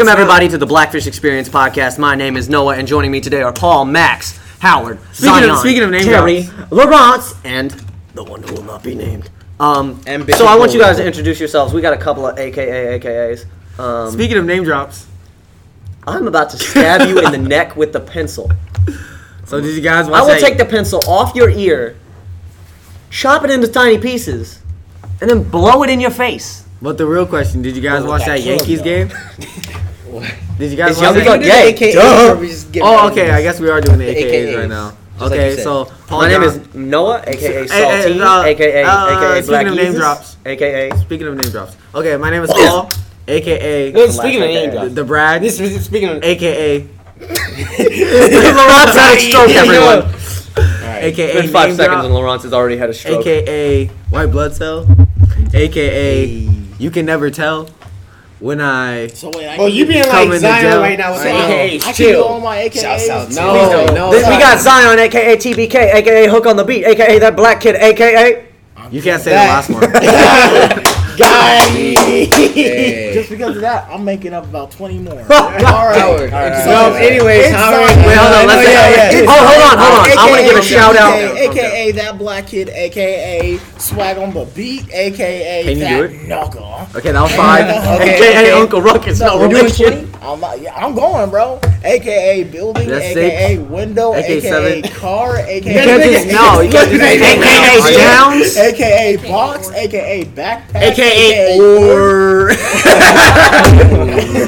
Welcome everybody to the Blackfish Experience podcast. My name is Noah, and joining me today are Paul, Max, Howard, Speaking of- Zion, speaking of name Terry, drops. Laurence, and the one who will not be named. Um, And so I want you guys to introduce yourselves. We got a couple of AKA AKAs. Um, Speaking of name drops, I'm about to stab you in the neck with the pencil. so did you guys watch I will take the pencil off your ear, chop it into tiny pieces, and then blow it in your face. But the real question, did you guys watch that Yankees though. game? Did you guys Is watch Young that? Buck gay? Duh. Duh. Oh, okay. I guess we are doing the AKAs, AKAs, right now. just like Okay, you so Paul My name is Noah, aka Hey, hey, Saltine, uh, aka uh, aka speaking Black of name drops. aka Speaking of name drops. Okay, my name is Paul, aka Well, speaking of name the- drops, the Brad, this is speaking of. aka Laurence had a stroke, everyone. Alright. aka Been five seconds drop, and Laurence has already had a stroke. aka white blood cell, aka you can never tell when I So wait, I well, you being like into Zion right now with I the know. AKAs. I I can can do do all my AKAs. Shouts out. Please No, no. Then we got Zion, aka TBK, aka Hook on the Beat, aka that black kid, aka. you can't say That- the last one. Hey. Just because of that, I'm making up about 20 more. Howard, Alright. So, anyways, It's Howard. Wait, hold on, let's- yeah, yeah, yeah. Oh, hold on, hold on. I wanna give a shout out. AKA that black kid, AKA swag on the beat, AKA Can you that do it? Okay, that was five. Okay, aka okay. Uncle Ruckus. No, we're doing relation. 20. I'm, not, yeah, I'm going, bro. AKA building, That's AKA six. window, AKA AKA, seven. car, AKA You can't just, no, you can't just AKA Downs, AKA box, AKA backpack, aka or or.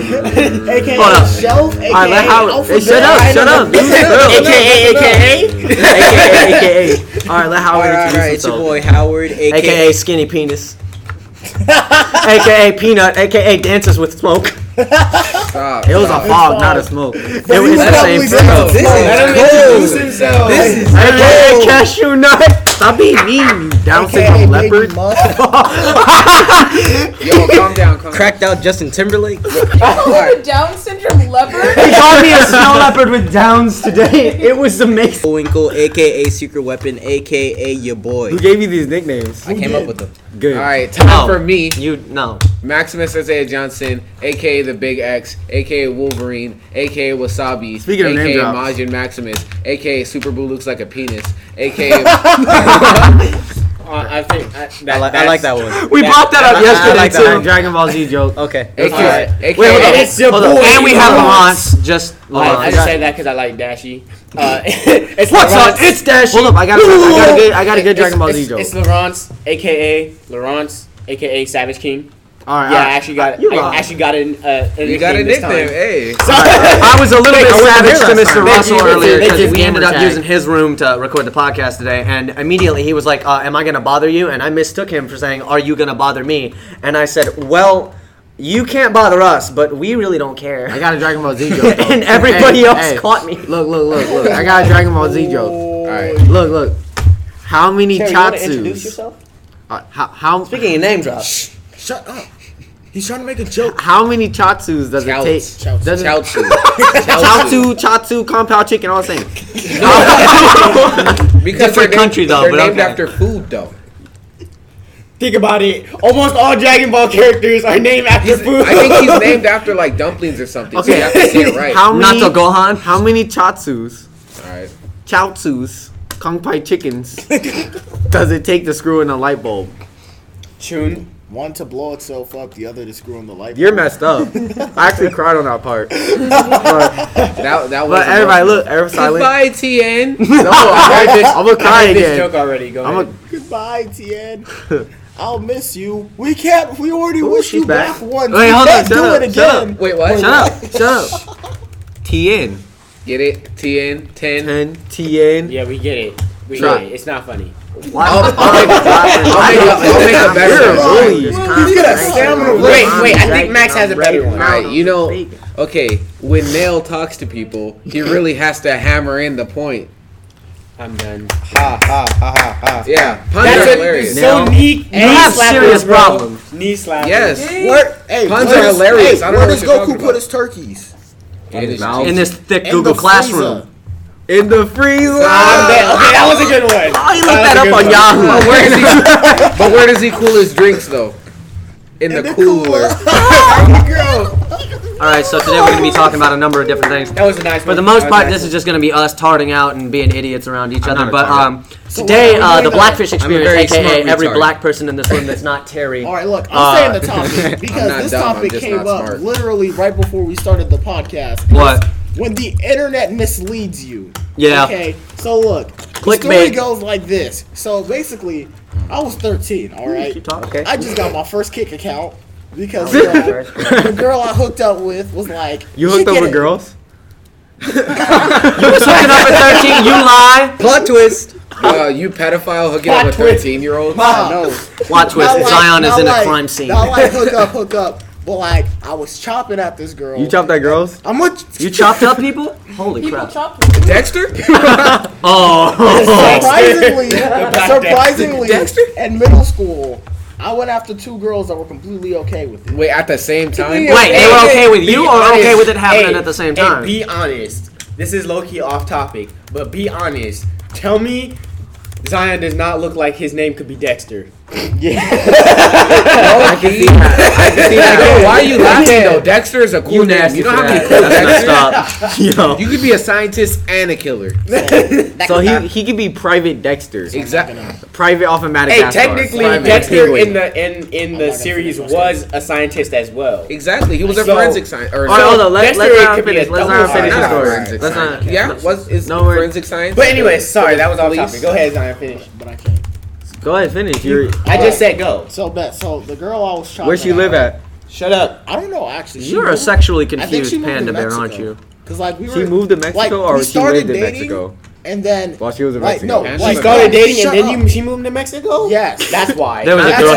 AKA shelf, AKA Alright, let Howard. Hey, shut up, shut up. of- This is real. AKA, AKA, AKA, AKA. All right, let Howard Alright, introduce alright, it's your boy Howard, aka, AKA Skinny Penis, AKA Peanut, AKA Dances with Smoke. Stop. It was a stop. fog, not a smoke. It was he the same probably thing. down. This is cold. This is AKA Cashew Nut. Stop being mean, you Down AKA syndrome baby leopard. muff. Yo, calm down, calm Cracked out Justin Timberlake. Oh, Down syndrome leopard? He called me a snow leopard with downs today. It was amazing. Winkle, aka Secret Weapon, aka your boy. Who gave you these nicknames? I came up with them. Good. All right, time No. for me, You no. Maximus Isaiah Johnson, aka the Big X, aka Wolverine, aka Wasabi, Speaking of name aka drops. Majin Maximus, aka Super Boo looks like a penis, aka. Uh, I think I, I, like, I like that one. We brought that up I- I yesterday like too. one. Dragon Ball Z joke. Okay. aka, Alright. aka Wait, hold on. It's your Hold on. boy, And we have Laurence. Laurence. Just I, I just say that because I like Dashy. Uh, it's What's Laurence. up? It's Dash. Hold up, I got, I got a good, I got a good Dragon Ball Z joke. It's Laurence, aka Laurence, aka Savage King. All right, Yeah, all I actually got You I actually got it. Uh, You got a this time. nickname, hey. I was a little bit savage to Mr. time. Russell They earlier because we ended up tag. using his room to record the podcast today, and immediately he was like, uh, "Am I going to bother you?" And I mistook him for saying, "Are you going to bother me?" And I said, "Well." You can't bother us, but we really don't care. I got a Dragon Ball Z joke. though. and everybody Hey, else hey, caught me. Look, look, look, look. I got a Dragon Ball Z joke. All right. Look, look. How many Terry, you wanna introduce yourself? Uh, how, how, Speaking of name drops, Shut up. He's trying to make a joke. how many Chatsus does it take? Chouts. Does it, Chaozu. Chaozu, Chatsu, compound chicken, all the same. Because Different they're named- country, though, They're but named okay. after food though. Think about it. Almost all Dragon Ball characters are named after food. I think he's named after like dumplings or something. So Okay. you have to say it right. How many? Nato Gohan. How many Chatsus, All right. Chaotsus, Kung Pao chickens does it take to screw in a light bulb? Chun. One to blow itself up, the other to screw on the light. You're messed up. I actually cried on that part. But, That that was. but everybody, look, everybody silent. Goodbye, Tien. No, I'm gonna, I'm gonna cry I heard this again. joke already. Go I'm ahead. a, Goodbye, Tien. I'll miss you. We can't. We already Ooh, wish you back. back, once. Wait, we hold on, can't shut do up, it shut again. Wait, what? shut up, shut up. Tien, Get it? Tien. Ten. 10, Tien. Yeah, we get it. We Try. get it. It's not funny. Why- I'll, I'll make, I'll make, a, I'll make a better one. He's got a stamina. Wait, wait. I think Max has a better one. All right, you know, okay, when Nail talks to people, he really has to hammer in the point. I'm done. Ha ha ha ha ha. Yeah, puns That's are hilarious. so Now- knee. You have serious bro. problems. Knee slap. Yes. Where, hey, Puns are hilarious. Hey, I don't where know does Goku put his turkeys? In his this thick Google Classroom. Freezer. In the freezer. I'm dead. Okay, that was a good one. Oh, you looked that up on Yahoo. But where does he? but where does he cool his drinks though? In, the, the cooler. cooler. All All right, so today we're going to be talking about a number of different things. That was a nice For the most part, nice this is just going to be us tarting out and being idiots around each I'm other. But um, So today, what uh, the doing Blackfish? Experience, aka every retard. black person in this room that's not Terry. All right, look, I'm Uh, saying the topic because not this dumb, topic came up smart. literally right before we started the podcast. What? When the internet misleads you. Yeah. Okay, so look, the Clickbait. story goes like this. So basically, I was 13. All right, Okay. I just got my first Kik account because the girl, the girl I hooked up with was like, You hooked up with it. girls? You was hooking up at 13, you lie. Plot twist. Uh, you pedophile hooking Plot up with 13 year olds? Nah. No. Watch twist. Not like- Zion is not in a crime scene. Not like hook up, hook up. But like, I was chopping at this girl. You chopped at girls? I'm much. You chopped up people? Holy People crap. chop Dexter? Oh. surprisingly, surprisingly, Dexter? in middle school, I went after two girls that were completely okay with it. Wait, at the same time? Wait, they were okay with you Be or okay with it happening Hey, at the same hey, time? be honest. This is low key off topic, but be honest. Tell me, Zion does not look like his name could be Dexter. Oh, I can see that. I can see that. Yo, why are you laughing though? Dexter is a cool You name. nasty You know for how many that. cool That's Dexter? Yo. You could be a scientist and a killer. So he he could be private Dexter. Exactly. Private off of Hey, technically, Private Dexter in the in in the not series finish was a scientist as well. Exactly. He was a So- forensic scientist. Or All right, hold on. Let, Dexter let's not could be finish. a Let's double not finish the story. forensic Let's not. Yeah, was is No, forensic science? But anyway, sorry, that was off topic. Go ahead, Zion, finish. But I can't. Go ahead, finish. You're, I just said go. So bet. So the girl I was chopping. where she live at? Shut up. I don't know actually. She You're a moved- sexually I think confused moved to panda bear, aren't you? Cause like we were. She moved to Mexico like, or we she started lived in dating, Mexico? And then While she was in like Mexico. no, And like She started no, dating shut and then up. you she moved to Mexico. Yes. that's why. There was a girl.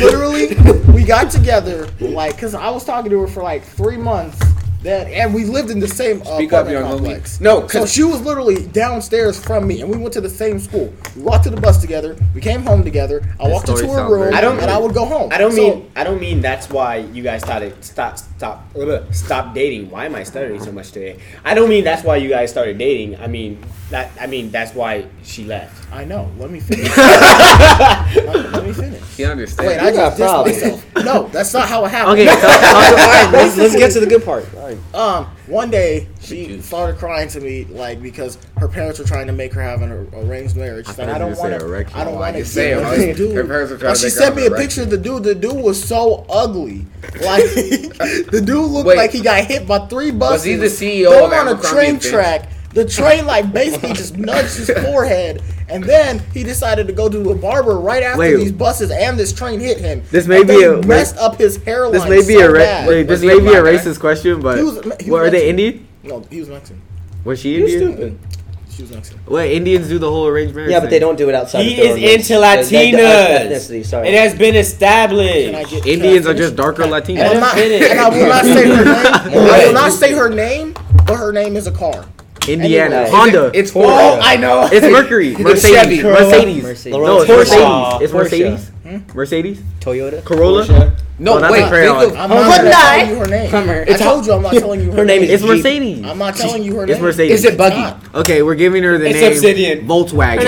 literally, we got together like because I was talking to her for like three months. Then and we lived in the same uh, Speak up, apartment homie. complex. No, So 'cause- she was literally downstairs from me, and we went to the same school. We walked to the bus together. We came home together. I walked into her room, I don't- and I would go home. I don't So- mean I don't mean that's why you guys started stop stop ugh, stop dating. Why am I stuttering so much today? I don't mean that's why you guys started dating. I mean that I mean that's why she left. I know. Let me finish. let, let me finish. He understands. Wait, I just dissed myself. No, that's not how it happened. Okay, All right, let's, let's get to the good part. All right. Um, one day she started crying to me like because her parents were trying to make her have an arranged marriage. She's I like, I don't want to. I don't want to can say it. with this Her parents were trying Like, to she sent me a picture of the dude. The dude was so ugly. Like the dude looked Wait. like he got hit by three buses. he the CEO of on a train track? The train like basically just nudged his forehead, and then he decided to go to a barber right after Wait. these buses and this train hit him. This may And be a- messed up his hairline. This may be so a ra- wait, this Was may be a black guy? racist question, but He was- he what, are they Indian? No, he was Mexican. Was she You're Indian? stupid. She was Mexican. What Indians do the whole arranged marriage? Yeah, but they don't do it outside. He of their is into Latinas. ethnicity, sorry. It has been established. get Indians are just darker And, Latinos. I'm not, finish. and I will not say her name. I will not say her name, but her name is a car. Indiana, Anyway. Honda. It's oh, Ford. for. I know. It's Mercury, Mercedes, Chevy. Mercedes. Mercedes. No, it's Mercedes. It's Porsche. Mercedes. Hmm? Mercedes. Toyota. Corolla. No, Oh, wait. a crayon. Think of, I'm not Hyundai. telling you her name. Hummer. I told you I'm not telling you her, Her name is It's Jeep. Mercedes. I'm not telling you her name. It's. Mercedes. is it Buggy? not. Okay, we're giving her the It's name Obsidian. Volkswagen.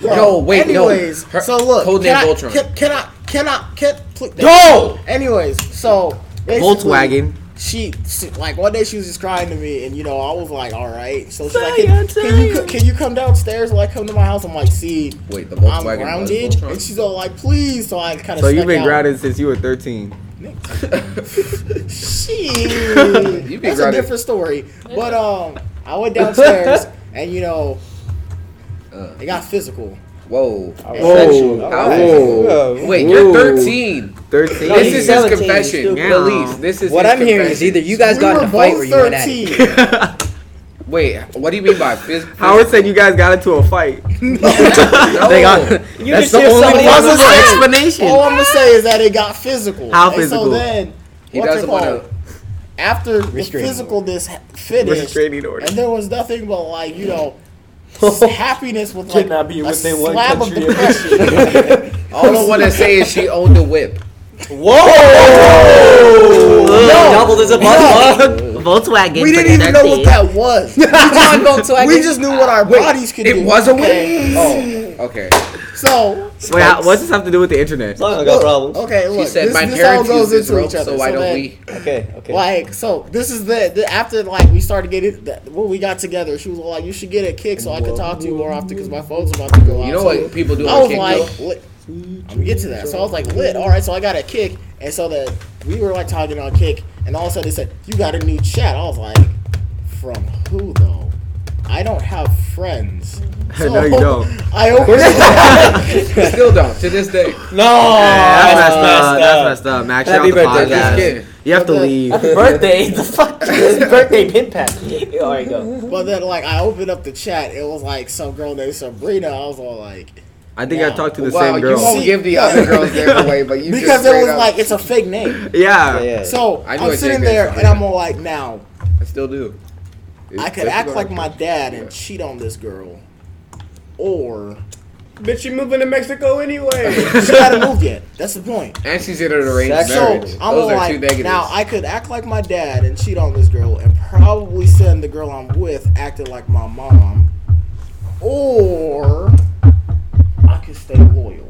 Bro, No, wait, no. Anyways, Her- so look, code can name Voltron. Can, can I? Can I? Can click that? Go! Anyways, so Volkswagen. She, she like one day she was just crying to me, and you know I was like, all right. So she's like, can, can you can you come downstairs? Like come to my house. I'm like, see, Wait, the Volkswagen I'm grounded, Voltron. and she's all like, please. So I kind of. So you've been grounded since you were 13. Shit, You be that's a different story. But um, I went downstairs, and you know, Uh. it got physical. Whoa. Whoa. How Whoa. Wait, you're 13. 13. No, This is his confession. stupid. Release. This is What I'm hearing is either you guys we got were in a fight or both you went at it. 13. Wait, what do you mean by phys- Howard said you guys got into a fight. No. They got, You that's the only possible explanation. All I'm gonna say is that it got physical. How physical? And so then, He what's it doesn't want to. After the physical this finished, order. and there was nothing but like you know. S- happiness with like Cannot be a within one slab of country. depression. All I want to say is she owned a whip. Whoa! Doubled as a butt. Volkswagen. we didn't even know what that was. Come on, Volkswagen. we just knew what our bodies could It do. It was a whip? Okay. Oh, okay. So Wait, how, what's this have to do with the internet? I got problems. okay, She look, said, this, "My this all parents use goes into rope, each other. so why don't then, we?" Okay, okay. Like, so this is the, the after like we started getting that when we got together. She was like, "You should get a Kik so I can talk to you more often because my phone's about to go out." You know So what people do I was Kik, like, though? lit. I'm gonna get to that. So I was like, lit. All right, so I got a Kik, and so that we were like talking on Kik, and all of a sudden they said, "You got a new chat." I was like, "From who though?" I don't have friends. No, you don't. I opened. Still don't to this day. No, that's, that's messed up. That's messed up. Max, you're Happy off the birthday, Just podcast. You have to But the- leave. birthday. The fuck? Birthday pin pad. All right, go. But then, like, I opened up the chat. It was like some girl named Sabrina. I was all like, I think I talked to the Wow, same you girl. won't give the other girls their away, but you because just it was up- like it's a fake name. Yeah. Yeah. So I I'm sitting there and I'm all like, now I still do. I could act like my dad and cheat on this girl, or Bitch, you moving to Mexico anyway. she hadn't moved yet. That's the point. And she's in an arranged So marriage. I'm Those all are like, two negatives. now I could act like my dad and cheat on this girl, and probably send the girl I'm with acting like my mom, or I could stay loyal.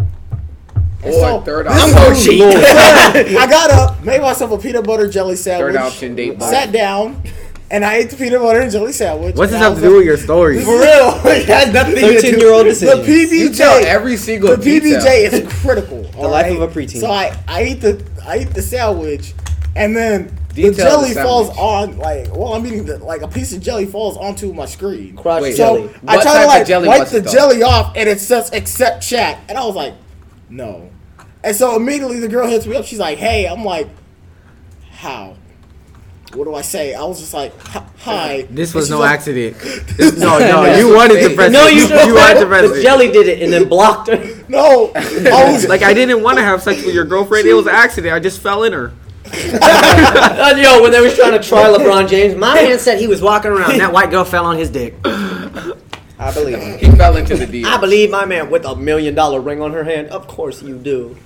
And or third this option. is- I got up, made myself a peanut butter jelly sandwich. Third option date. Sat down, and I ate the peanut butter and jelly sandwich. What's this and I have to do with your story? For real, it has nothing to do. 13-year-old The decision. You tell PBJ, every single the detail. PBJ is critical. The life of a preteen. So I, I eat the, I eat the sandwich, and then Detail the jelly the falls on like well I'm eating the like a piece of jelly falls onto my screen. Crushed Wait. jelly. So I try type to like jelly wipe the jelly off, and it says accept chat, and I was like, no. And so immediately the girl hits me up. She's like, "Hey," I'm like, "How?" What do I say? I was just like, "Hi." hi." This was no like, accident. No, no, you wanted to press No, you you wanted to press The it. jelly did it and then blocked her. No, I was Like I didn't want to have sex with your girlfriend. It was an accident. I just fell in her. Yo, when they was trying to try LeBron James, my man said he was walking around. And That white girl fell on his dick. I believe it. He fell into the deal. I believe my man with a million dollar ring on her hand. Of course you do.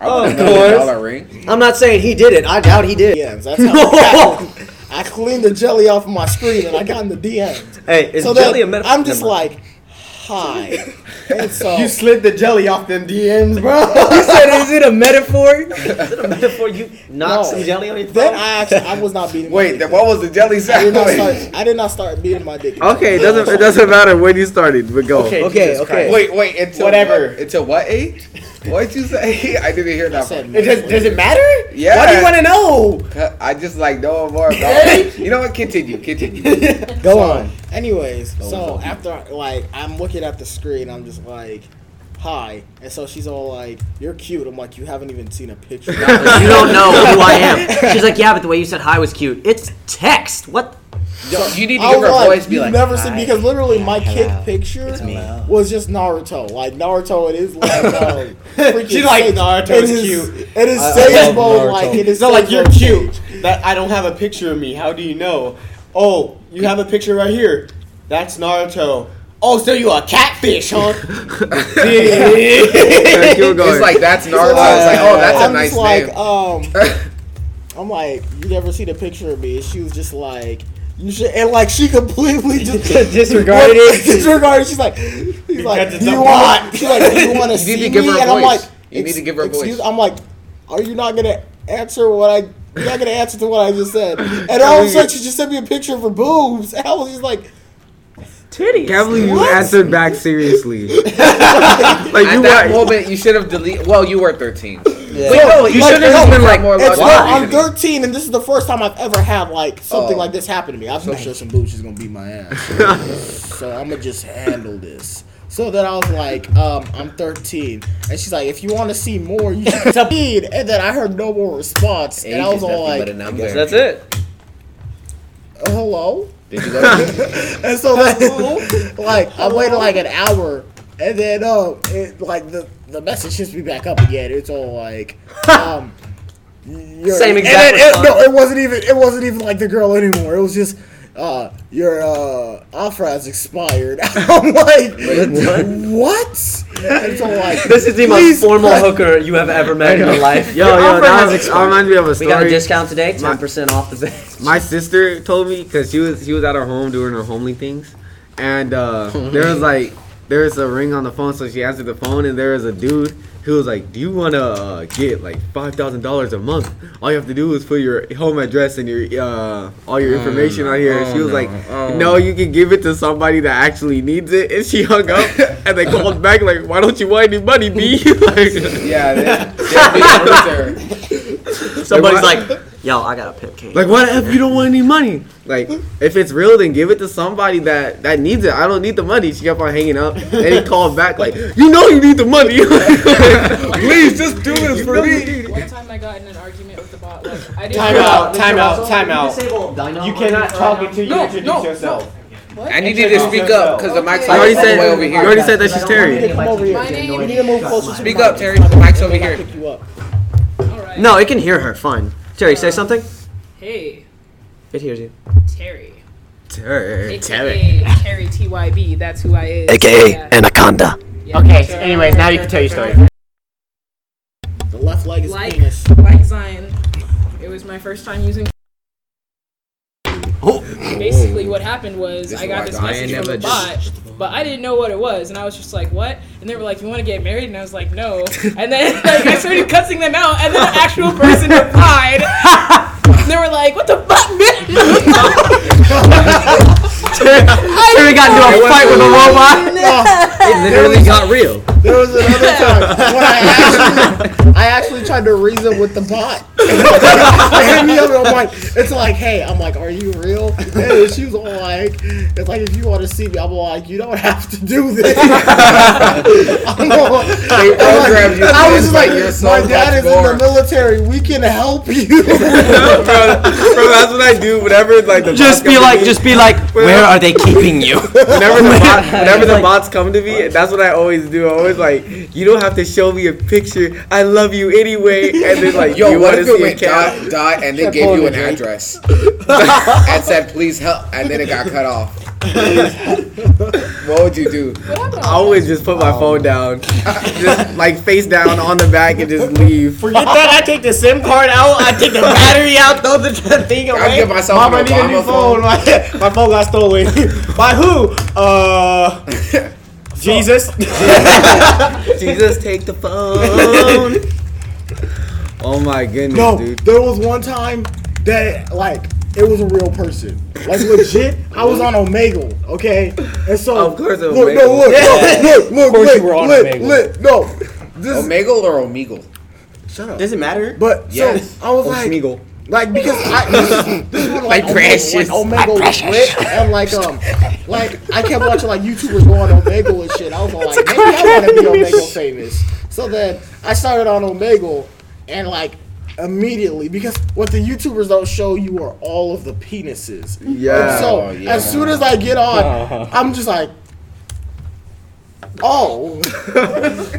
I want Of a million course. ring. I'm not saying he did it. I doubt he did. DMs. That's how it happened. I cleaned the jelly off of my screen and I got in the DMs. Hey, is so jelly a metaphor? I'm just like, hi. And so you slid the jelly off them DMs, bro. You said, is it a metaphor? Is it a metaphor? You knock No. some jelly on your then throat? I actually I was not beating. my Wait, dick. then what was the jelly I did not start. I did not start beating my dick. Okay, it doesn't. It doesn't matter when you started, but go. Okay, Okay, okay. Wait, wait, until Whatever. What, until what age? What'd you say? I didn't hear that. said, part. It does, does it matter? Yeah. Why do you want to know? I just like know more about it. You know what? Continue, continue. Go So, on. Anyways, so after like I'm looking at the screen, I'm just like, hi, and so she's all like, "You're cute." I'm like, "You haven't even seen a picture." you don't know who I am. She's like, yeah, but the way you said hi was cute. It's text. What? You need to I give her was a like, voice. Be you've like, never seen "Hi, because literally my hello, Kik picture it's me." was just Naruto. Like Naruto, it is like freaking She's like, Sage- "Naruto's it is- cute." It is I- I Sage love mode. Naruto. Like it is. It's not like Sage you're mode cute. Sage. That I don't have a picture of me. How do you know? Oh, you have a picture right here. That's Naruto. Oh, so you a catfish, huh? Keep going. it's like that's Naruto. It's like, oh, that's a I'm nice just like, name. um, I'm like, you never seen the picture of me? She was just like, you should, and like she completely just Disregarded it. Disregarded. She's like, he's like, Because do you want? She's like, do you want to see me? her a and I'm like, You need to give her a excuse- voice." I'm like, are you not gonna answer what I? You're not gonna answer to what I just said. And all of a sudden, she just sent me a picture of her boobs, and I was just like, Titties. Can't believe you answered back seriously. like At you that were. moment, you should have deleted. Well, you were 13. Yeah. Wait, no, you Like, should have no, just been like more It's logical. not, I'm 13, and this is the first time I've ever had like something Oh. like this happen to me. I'm pretty sure some bitch is gonna beat my ass, so I'm gonna just handle this. So then I was like, um, I'm 13, and she's like, if you want to see more, you should tell me. And then I heard no more response, and I was all like, number. That's it. "Uh, hello. Did you go? to And so then, like, I waited like an hour, and then um, it, like the the message hits me back up again. It's all like, um, you're, Same and then it- no, it wasn't even it wasn't even like the girl anymore. It was just. Uh, your uh, offer has expired. I'm like, what? And so like, This is the most please- formal hooker you have ever met in your life. Yo, Your yo, offer that, has expired. reminds me of a story. We got a discount today, ten percent off the bed. My sister told me because she was she was at her home doing her homely things, and uh, there was like there's a ring on the phone, so she answered the phone, and there was a dude who was like, "Do you want to uh, get like five thousand dollars a month? All you have to do is put your home address and your uh, all your information on here." And she was no. like, Oh. "No, you can give it to somebody that actually needs it." And she hung up, and they called back like, "Why don't you want any money, B?" like, Yeah, they, they'll be closer. Somebody's Like, like, "Yo, I got a pimp cane." Like, what if you don't want any money? Like, if it's real, then give it to somebody that that needs it. I don't need the money. She kept on hanging up, and he called back like, you know, you need the money. Please, just do this for me. One time I got in an argument with the bot. Like, I didn't Time know- out, time out, time out. Disable You cannot talk until you No, introduce no, yourself. What? And you need to speak up because the mic's Okay. You all already said. way over You here. already said that she's Terry. Come over here. We need to move closer Speak up. Terry. The mic's over here. pick you up. All right. No, it can hear her. Fine. Terry, say um, something. Hey, It hears you. Terry. Terry. AKA Terry TYB. That's who I is. AKA Yeah. Anaconda. Yeah. Okay, So, anyways, now you can tell your story. The left leg is Like, penis. like Zion. It was my first time using. Oh. Basically, what happened was This I got this message from never a bot, but I didn't know what it was, and I was just like, "What?" And they were like, "You want to get married?" And I was like, "No." And then like I started cussing them out, and then the actual person replied. They were like, "What the fuck, bitch?" Terry got into a fight with a robot. It literally got real. There was another time when I actually, I actually tried to reason with the bot. I hit me up and I'm like, it's like, hey, I'm like, are you real? And she was all like, it's like, if you want to see me, I'm like, you don't have to do this. I'm all, They programmed you. I was just like, my dad is got in the military. We can help you. bro, bro, that's what I do. Whenever like the Just be like, me- just be like, where are they keeping you? Whenever the bot, whenever the Like- bots come to me, that's what I always do. I always like, you don't have to show me a picture. I love you anyway. And then like, Yo, you what want to if see it a went cat? dot, dot, and they gave you an Drake. address and said, please help, and then it got cut off? what would you do? I always just put my phone down, just like face down on the back and just leave. Forget that. I take the SIM card out. I take the battery out. Throw the thing away. give myself Mama an need a new Obama phone. My, my phone got stolen. By who? Uh, Jesus. Jesus, take the phone. Oh my goodness, No, dude. there was one time that like it was a real person. Like legit, I was on Omegle, okay? And so Of course it was look, Omegle. no, look, look, look, look, course lit, you were on lit, Omegle. lit, no. This Omegle or Omegle? shut up. Does it matter? But Yes. so I was like, Schmeagle. Like because I this is, this is when like, My Omegle, precious. like Omegle was lit and like um like I kept watching like YouTubers go on Omegle and shit. I was all like, maybe I want to be Omegle famous. So then I started on Omegle and like immediately because what the YouTubers don't show you are all of the penises. Yeah. And so Oh, yeah. as soon as I get on, I'm just like. Oh,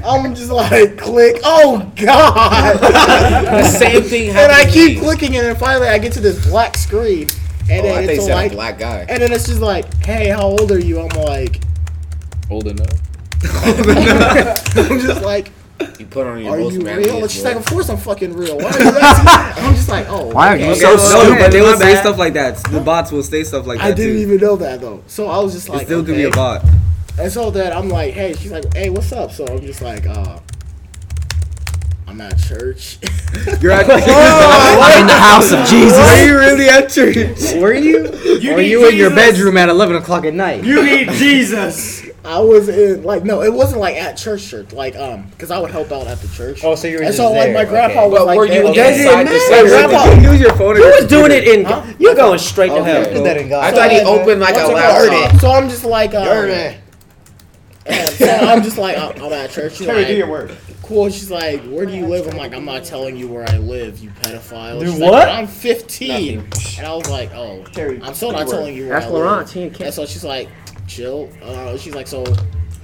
I'm just like click. Oh God! The same thing and I keep me. clicking, and then finally I get to this black screen, and Oh, then think it's said like, a black guy. and then it's just like, hey, how old are you? I'm like, Old enough. I'm just like, You put on your are most you real? And she's like, of course I'm fucking real. Why are you asking? I'm just like, oh, Why are you Okay, so well, stupid? but they will say stuff like that. The bots will say stuff like that I didn't too. even know that though. So I was just like, it still could be a bot. And so then I'm like, hey, she's like, hey, what's up? So I'm just like, uh, I'm at church. You're at. church. I'm in the house of Jesus. Are you really at church? Were you? You or need you in your bedroom at 11 o'clock at night? You need Jesus. I was in like no, it wasn't like at church church, like um, because I would help out at the church. Oh, so you were and just so like there, my grandpa okay. was But like were you Okay. inside the My church? grandpa, Did use your phone? Who was doing it in? Huh? You're going straight to hell. Put that in God. I thought he opened like a What's it laptop. called? So I'm just like, um, and so I'm just like, I'm, I'm at church. She's Terry, like, do your work. cool. She's like, where do you live? I'm like, I'm not telling you where I live, you pedophile. Do She's what? Like, I'm 15, and I was like, oh, Terry, I'm still do not your telling you where Ask I live. Laurent. He can't. And so she's like, chill. Uh, she's like, so,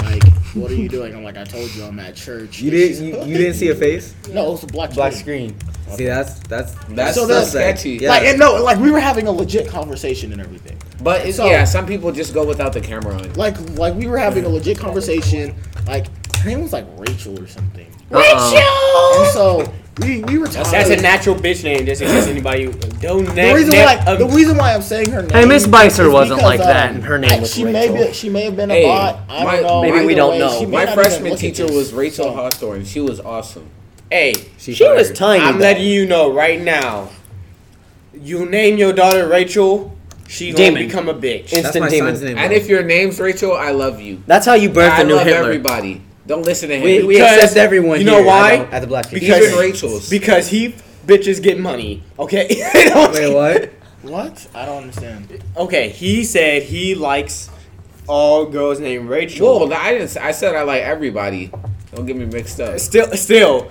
like, what are you doing? I'm like, I told you I'm at church. You didn't. You, you didn't see a face. No, it was a black Black screen. screen. See, that's that's That's So so that's sketchy. Yeah. Like, and no, like we were having a legit conversation and everything. But it's, So- yeah, some people just go without the camera on. Like, like we were having a legit conversation. Like, her name was like Rachel or something. Uh-uh. And so, We we were talking. That's a natural bitch name, just in case anybody don't the reason why the reason why I'm saying her name. Hey, Miss Bicer is wasn't because, like that, um, and her name I- was she may be she may have been a Hey, bot. I my- don't know. maybe we Either don't way, know. she may My not even freshman look at teacher this, was Rachel Hawthorne. She was awesome. Hey, She, She was fired. tiny. I'm though. letting you know right now. You name your daughter Rachel, she gonna Demon. become a bitch. That's Instant my demon. son's name. And if your name's Rachel, I love you. That's how you birth I a new love Hitler. everybody. Don't listen to him. we, we Because- accept everyone you know here why? At the, at the Black People. Because- Even Rachel's. Because he bitches get money. Okay. They don't- Wait, what? What? I don't understand. Okay, he said he likes all girls named Rachel. Whoa, I didn't. I said I like everybody. Don't get me mixed up. Still, still,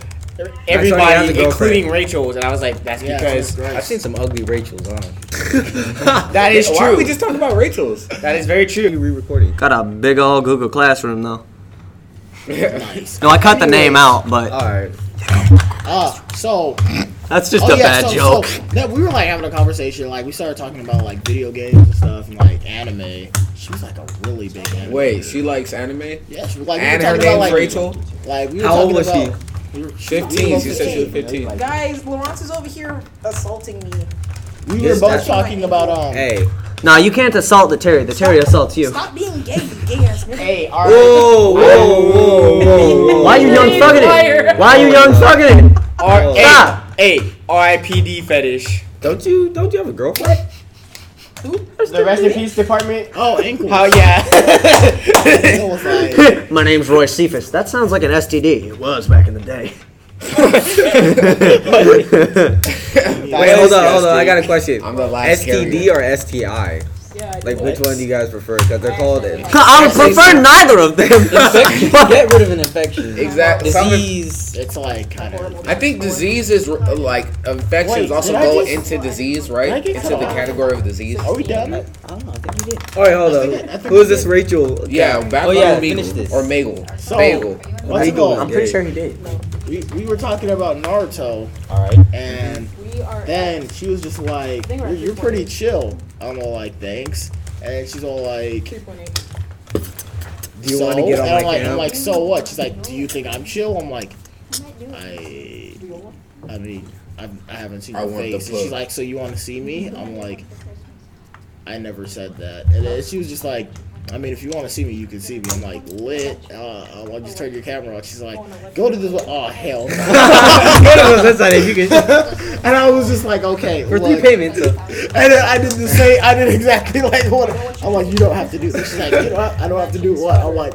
everybody, including Rachel's, and I was like, that's Yeah, because I've seen some ugly Rachels. Huh? that is Why are true. we just talking about Rachel's? that is very true. re-recording. Got a big old Google Classroom though. Nice. No, I cut the name out, but All right. Uh, so that's just oh a yeah, bad so, joke. so that we were like having a conversation. Like we started talking about like video games and stuff and like anime. She was like a really big anime. Wait, nerd. she likes anime, Yeah, she was like we and were her talking about, name's like, Rachel. Like we were How old was she? about, we were, Fifteen. both She said she was fifteen. Guys, Laurence is over here assaulting me. We were Yes, both that's- talking about um. Hey. Nah, you can't assault the Terry. The Terry assaults you. Stop being gay, you gay ass nigga. Hey, all right. Whoa, whoa, whoa, whoa. Why you young thugging it? Why you young thugging it? R- Stop. hey, hey, R.I.P.D. fetish. Don't you don't you have a girlfriend? The rest in peace department. Oh, ankle. Oh yeah. It was like, My name's Roy Cephas. That sounds like an STD. It was back in the day. Wait, hold on, hold on. I got a question. I'm the last STD or STI? Yeah, Like, do. which one do you guys prefer? Because they're called it. I would prefer neither of them. Get rid of an infection. Exactly. Disease. it's like kind of. I think disease is like infections Wait, also go just- into disease, right? Into the off? category of disease. Are we done? I don't know. I think you did. All right, hold on. I- I think Who is this did. Rachel? Yeah, back Oh, on yeah, Meagle. or Meagle. So- Bagel. What's it I'm pretty sure he did. We, we were talking about Naruto, Alright. and We are. then she was just like, think we're "You're, at you're pretty chill." I'm all like, "Thanks," and she's all like, 3.8. Do you so? want to get on and I'm my like, I'm like, "So what?" She's like, "Do you think I'm chill?" I'm like, "I, I mean, I, I haven't seen I your want the face." And she's plug. like, "So you want to see me?" I'm like, "I never said that," and then she was just like. I mean, if you want to see me, you can see me. I'm like lit. Uh, I'll just turn your camera on. She's like, "Go to this." one." Oh hell! no. That's not it. You can And I was just like, okay. for three payments. So. And I did the same. I did exactly like what I'm like. You don't have to do this. She's like, you know, what? I don't have to do what. I'm like,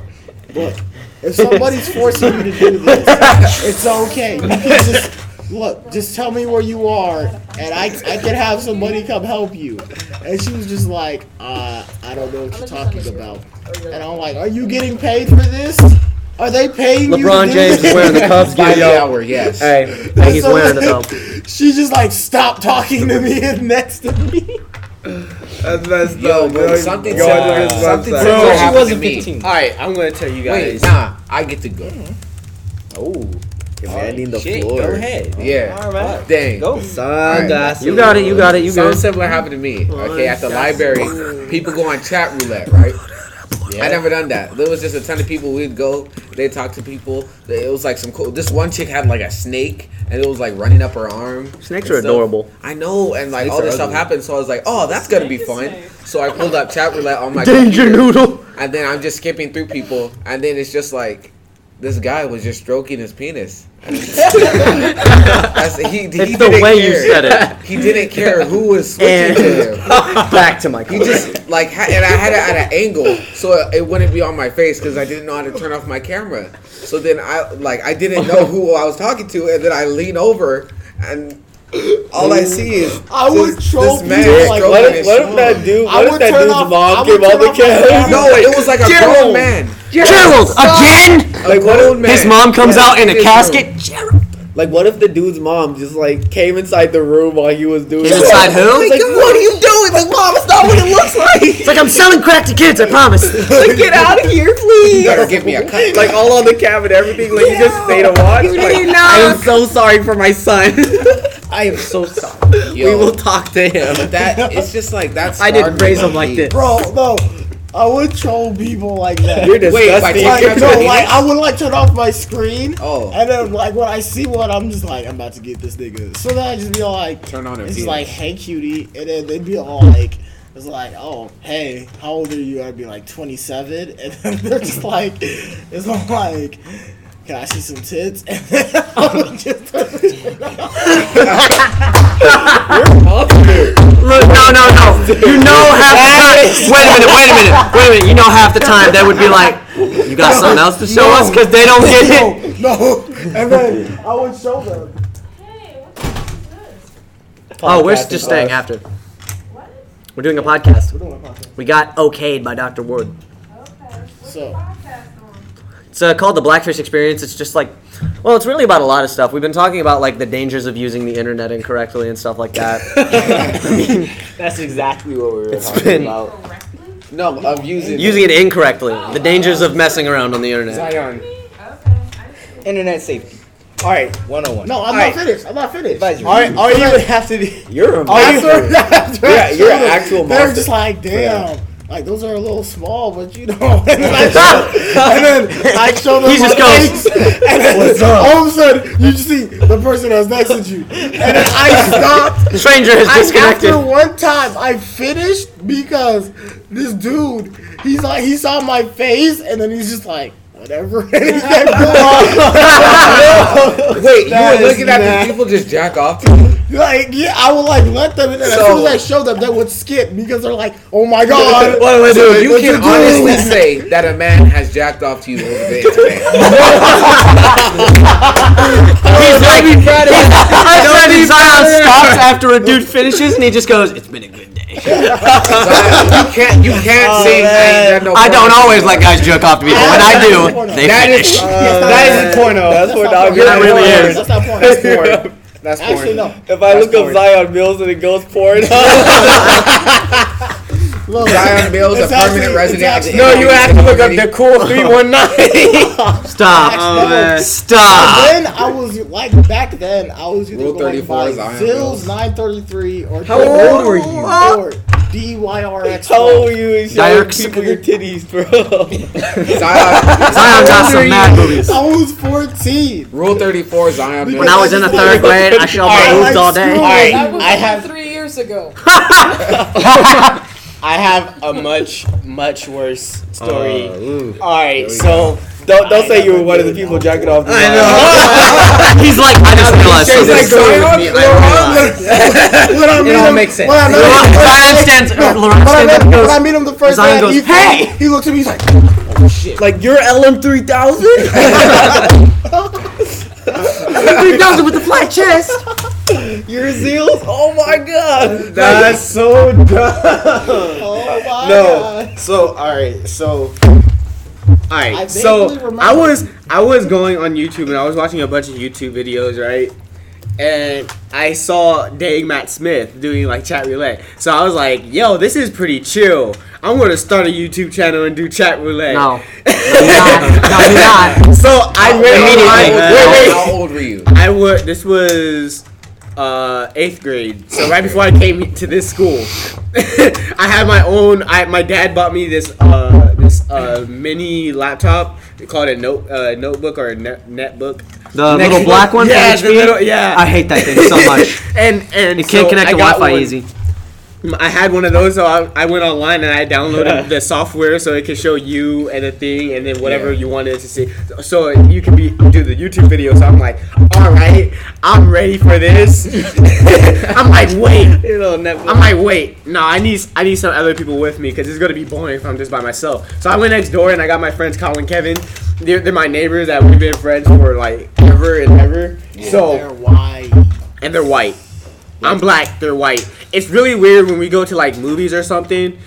look, if somebody's forcing you to do this, it's okay. You can just look. Just tell me where you are, and I I can have somebody come help you. And she was just like, uh, I don't know what you're talking about. And I'm like, are you getting paid for this? Are they paying you? LeBron to do James this? is wearing the Cubs By gear, the yo. hour, yes. Hey, hey, he's So, wearing it like, though. She just like stopped talking to me and next to me. That's messed Yo, up. bro, bro. something Go to this something website. similar Bro, she happened to wasn't me. 15. Alright, I'm gonna tell you Wait, guys. nah, I get to go. Oh, commanding the Shit, floor. Go ahead. Yeah. Alright. Dang. Go. Sunglasses. You got it. You got it. You got it. Something similar happened to me. Okay, at the library, people go on chat roulette, right? Yeah. I never done that. There was just a ton of people. We'd go, they talk to people. It was like some cool. This one chick had like a snake, and it was like running up her arm. Snakes are stuff. adorable. I know, and like Snakes all are this stuff happened. So I was like, oh, that's gonna be fun. snake. So I pulled up chat roulette on my Danger computer, noodle. and then I'm just skipping through people, and then it's just like. This guy was just stroking his penis. He, he It's the didn't way you care. said it. He didn't care who was switching to him. back to my He just like, and I had it at an angle, so it wouldn't be on my face because I didn't know how to turn off my camera. So then I like I didn't know who I was talking to, and then I lean over, and all I mm. see is I would just troll this man people like- stroking What if- his what if schlong. that dude? I would turn off. I would turn off my camera. No, it was like a Gerald. grown man. Gerald again. A grown man. His mom comes Yeah, out in a casket. Gerald. Like, what if the dude's mom just like came inside the room while he was doing? Came it? inside who? Like, what are you doing? Like, mom, it's not what it looks like. It's like I'm selling crack to kids. I promise. like, get out of here, please. You please. better give me a cut. Like all on the cam and everything. Like you just stay to watch. Like, I am so sorry for my son. I am so sorry. Yo, We will talk to him. That it's just like that's. I didn't raise him like this. Bro, no. I would troll people like that. You're Wait, disgusting. talking like, no, like? I would like turn off my screen. Oh. And then like when I see one, I'm just like, I'm about to get this nigga. So then I just be all like, Turn on it's like, hey cutie, and then they'd be all like, it's like, oh, hey, how old are you? I'd be like 27, and then they're just like, it's all like. Can I see some tits? And then I would just Look, no, no, no. You know half the time. Wait a minute, wait a minute, wait a minute. You know half the time they would be like, "You got something else to show us?" Because they don't get it. no, no, and then I would show them. Hey, oh, what is this? oh, we're just staying after. We're doing a podcast. We're doing a podcast. We got okayed by Dr. Ward. So It's uh, called the Blackfish Experience. It's just like, well, it's really about a lot of stuff. We've been talking about like the dangers of using the internet incorrectly and stuff like that. That's exactly what we were It's talking been- about. No, of using using it incorrectly. The dangers of messing around on the internet. Zion. Internet safety. All right, 101. no, I'm All not right. finished. I'm not finished. Advisory. All right, All you would have to be. You're a All you monster. after, You're- after you're an showed them, actual They're monster. just like, damn. Like those are a little small, but you know. And then I show, and then I show them He just my goes, face, and then all of a sudden you see the person that's next to you, and then I stopped. Stranger has I, disconnected. after one time, I finished because this dude, he's like, he saw my face, and then he's just like, whatever, and he kept going. Wait, you were is looking at nasty. these people just jack off to you? Like, yeah, I would like let them, and then as So- soon as I show them, they would skip because they're like, "Oh my god!" What do I do? You can you honestly doing? say that a man has jacked off to you over the internet. He's like, I said Zion stops after a dude finishes and he just goes, "It's been a good day." You can't, you can't say I no I don't always let guys jerk off to people. When I do, they That is- finish. that is porno. That's, That's what not dog. porn. That really is. That's not porn. That's porn. That's porn. Actually, no. If I That's look up. Zion Mills and it goes porn. Look, Zion Mills, a it's permanent actually- resident it's of the no, you have to look up the cool 319. Stop. Oh, Stop. then I was like back then I was either Rule going 34 by is Zills 933 or How old were you? or DYRX. How old were you and showing people your titties, bro? Zion, Zion got some mad movies. I was 14. Rule 34, Zion Mills. When I was in the third grade, I showed my I boobs all day. Alright, That was I have three years ago. I have a much much worse story. Uh, All right, so don't don't say you were one of the people jacking off. The He's like, I just realized She's like, something. Zion, Zion, When I meet all him, makes sense. When I met him, Zion stands. Laurent when I stands up when I goes. meet him the first time, day, he, "Hey!" he looks at me, he's like, oh shit. like you're LM three thousand. Three thousand with the flat chest. You're Zeals. Oh my god, that's so dumb. oh my No. god. So all right. So all I. So. I was I was going on YouTube and I was watching a bunch of YouTube videos, right? And I saw Dang Matt Smith doing like chat roulette. So I was like, yo, this is pretty chill. I'm gonna start a YouTube channel and do chat roulette. No. No, you're not. No, you're not. So I went Immediately. online. Wait, wait. How old were you? I would. This was uh, eighth grade. So right before I came to this school, I had my own. I my dad bought me this uh, this uh, mini laptop. They called it note uh, notebook or net, netbook. The Next- little black one. Yeah, the little- yeah. I hate that thing so much. And and It can't connect to Wi-Fi one. easy. I had one of those, so I, I went online and I downloaded the software so it could show you and the thing, and then whatever Yeah. you wanted to see. So you can be do the YouTube video. So I'm like, all right, I'm ready for this. I'm like, wait. You know, I'm like, wait, no, I need I need some other people with me because it's gonna be boring if I'm just by myself. So I went next door and I got my friends Colin, Kevin. They're, they're my neighbors that we've been friends for like ever and ever. So They're white. and they're white. I'm black, they're white. It's really weird when we go to like movies or something.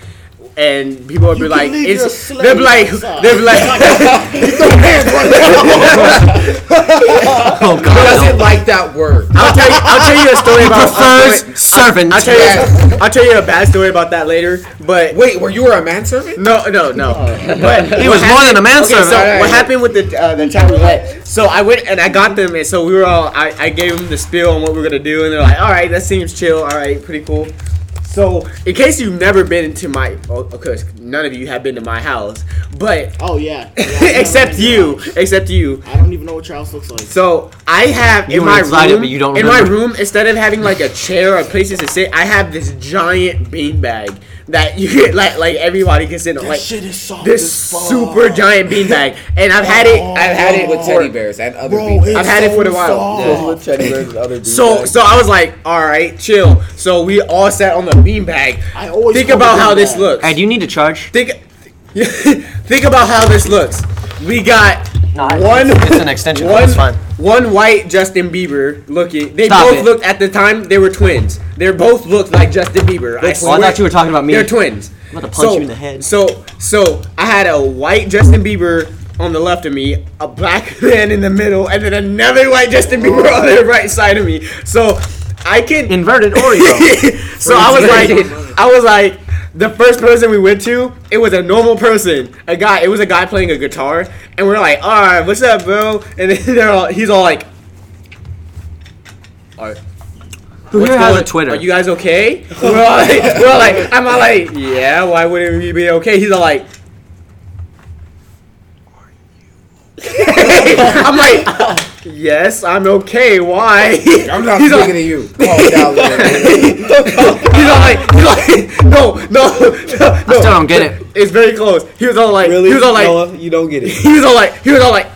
And people would be like, can leave your it's, they'd be like, they'd be like, Oh Who god. doesn't No. like that word? I'll tell you, I'll tell you a story about. I'll prefers tell you- servant. I'll tell you, I'll tell you a bad story about that later. But Wait, were you a manservant? No, no, no. But He was what more than a manservant. Okay, so Alright. what happened with the uh, the chat roulette? So I went and I got them, and so we were all. I, I gave them the spiel on what we are gonna do, and they're like, "All right, that seems chill. All right, pretty cool." So, in case you've never been to my, oh, of course, none of you have been to my house, but Oh yeah. Yeah, except been to your you, except you. I don't even know what your house looks like. So I have You in were my inside it, room, but you don't in my room, instead of having like a chair or places to sit, I have this giant beanbag that you get like like everybody can sit on. That Like shit is soft this as fuck. super giant beanbag, and I've had it. I've had it with teddy bears and other Bro, bears. I've had it for a while. soft. So so I was like, all right, chill. So we all sat on the beanbag. I always think about how this beanbag. looks. Hey, do you need to charge? Think think about how this looks. We got No, one. It's, it's an extension. One, It's fine. one white Justin Bieber looking. They Stop both it. looked at the time. They were twins. They both looked like Justin Bieber. I, Well, I thought you were talking about me. They're twins. I'm about to punch so, you in the head. So, so I had a white Justin Bieber on the left of me, a black man in the middle, and then another white Justin Bieber on the right side of me. So I can Inverted Oreo. so I was like, I was like, the first person we went to, it was a normal person, a guy. It was a guy playing a guitar, and we're like, all right, what's up, bro? And they're all, he's all like, all right. Who what's here has a going- Twitter? Are you guys okay? We're all like, we're all like, I'm all like, yeah. Why wouldn't we be okay? He's all like. I'm like, yes, I'm okay. Why? I'm not He's all- speaking to you. Calm down, he's all like, he's like, no, no, no, no. still don't get it. It's very close. He was all like, Really? he was all like, Noah, you don't get it. he was all like, he was all like,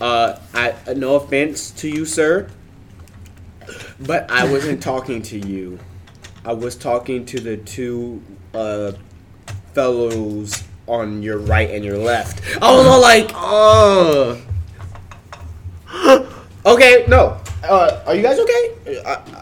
uh, I, uh, no offense to you, sir, but I wasn't talking to you. I was talking to the two uh, fellows on your right and your left. I was all like, oh. okay, no. Uh, are you guys okay? Uh, uh,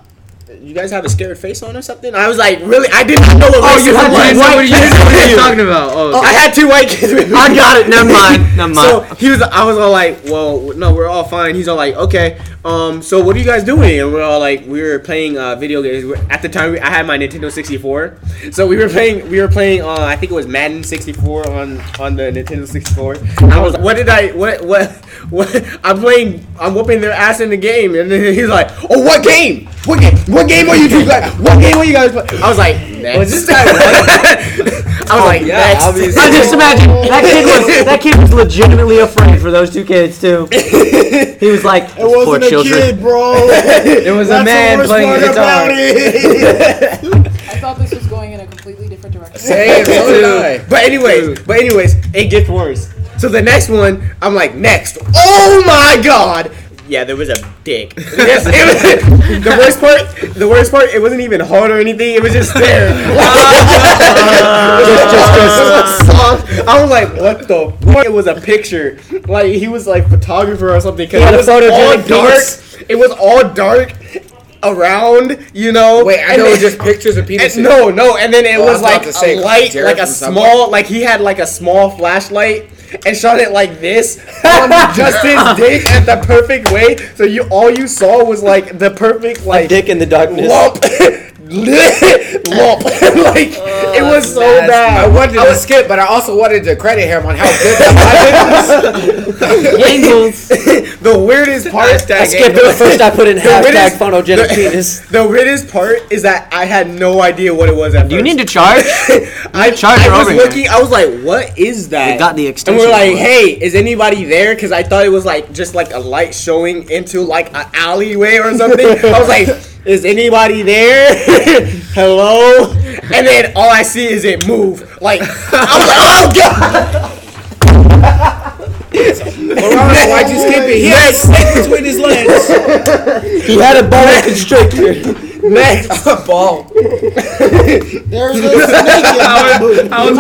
you guys have a scared face on or something? I was like, really? I didn't know what Oh, you had two white kids What are you talking about? Oh, Oh, I had two white kids with me. I got it. Never mind. Never mind. So he was, I was all like, well, no, we're all fine. He's all like, okay, um, so what are you guys doing? And we're all like, we were playing uh, video games. At the time, we- I had my Nintendo 64, so we were playing, we were playing, uh, I think it was Madden 64 on on the Nintendo 64. And I was, like, what did I, what, what, what? I'm playing, I'm whooping their ass in the game, and then he's like, oh, what game? What game? What game were you two guys? What game were you guys? playing? I was like, next. Was this guy I was oh, like, yeah, next. obviously. I just imagine that kid was that kid was legitimately afraid for those two kids too. He was like, It poor wasn't a children. kid, bro. it was a That's the man playing part a guitar. I thought this was going in a completely different direction. Say it, so did I. But anyways, but anyways, it gets worse. So the next one, I'm like, next. Oh my god! Yeah, there was a dick. Yes, it was, the worst part. The worst part. It wasn't even hard or anything. It was just there. just, just, soft. I was like, what the? Fuck? It was a picture. Like he was like photographer or something. Cause it was all dark. penis. It was all dark around. You know. Wait, I know it was then- just pictures of penises. no, no, and then it I was was like say, a light, Jared like a somewhere. small, like he had like a small flashlight and shot it like this on Justin's dick at the perfect way. So you all you saw was like the perfect like Dick in the darkness. lump, lump. like oh, it was so bad. I bad. wanted to skip, but I also wanted to credit him on how good that Angles. The weirdest part. I skipped it. First, I put in hashtag weirdest- phonogenic the- penis. The weirdest part is that I had no idea what it was at Do you need to charge? I, charger I was over here. looking. I was like, "What is that?" They got the extension. And we're like, cord. "Hey, is anybody there?" Because I thought it was like just like a light showing into like an alleyway or something. I was like, "Is anybody there? Hello?" And then all I see is it move. Like I was like, "Oh god!" Why'd you skip it? He had a snake between his legs. He had a boa constrictor. Next, Ball. There's a snake in my boot. Oh,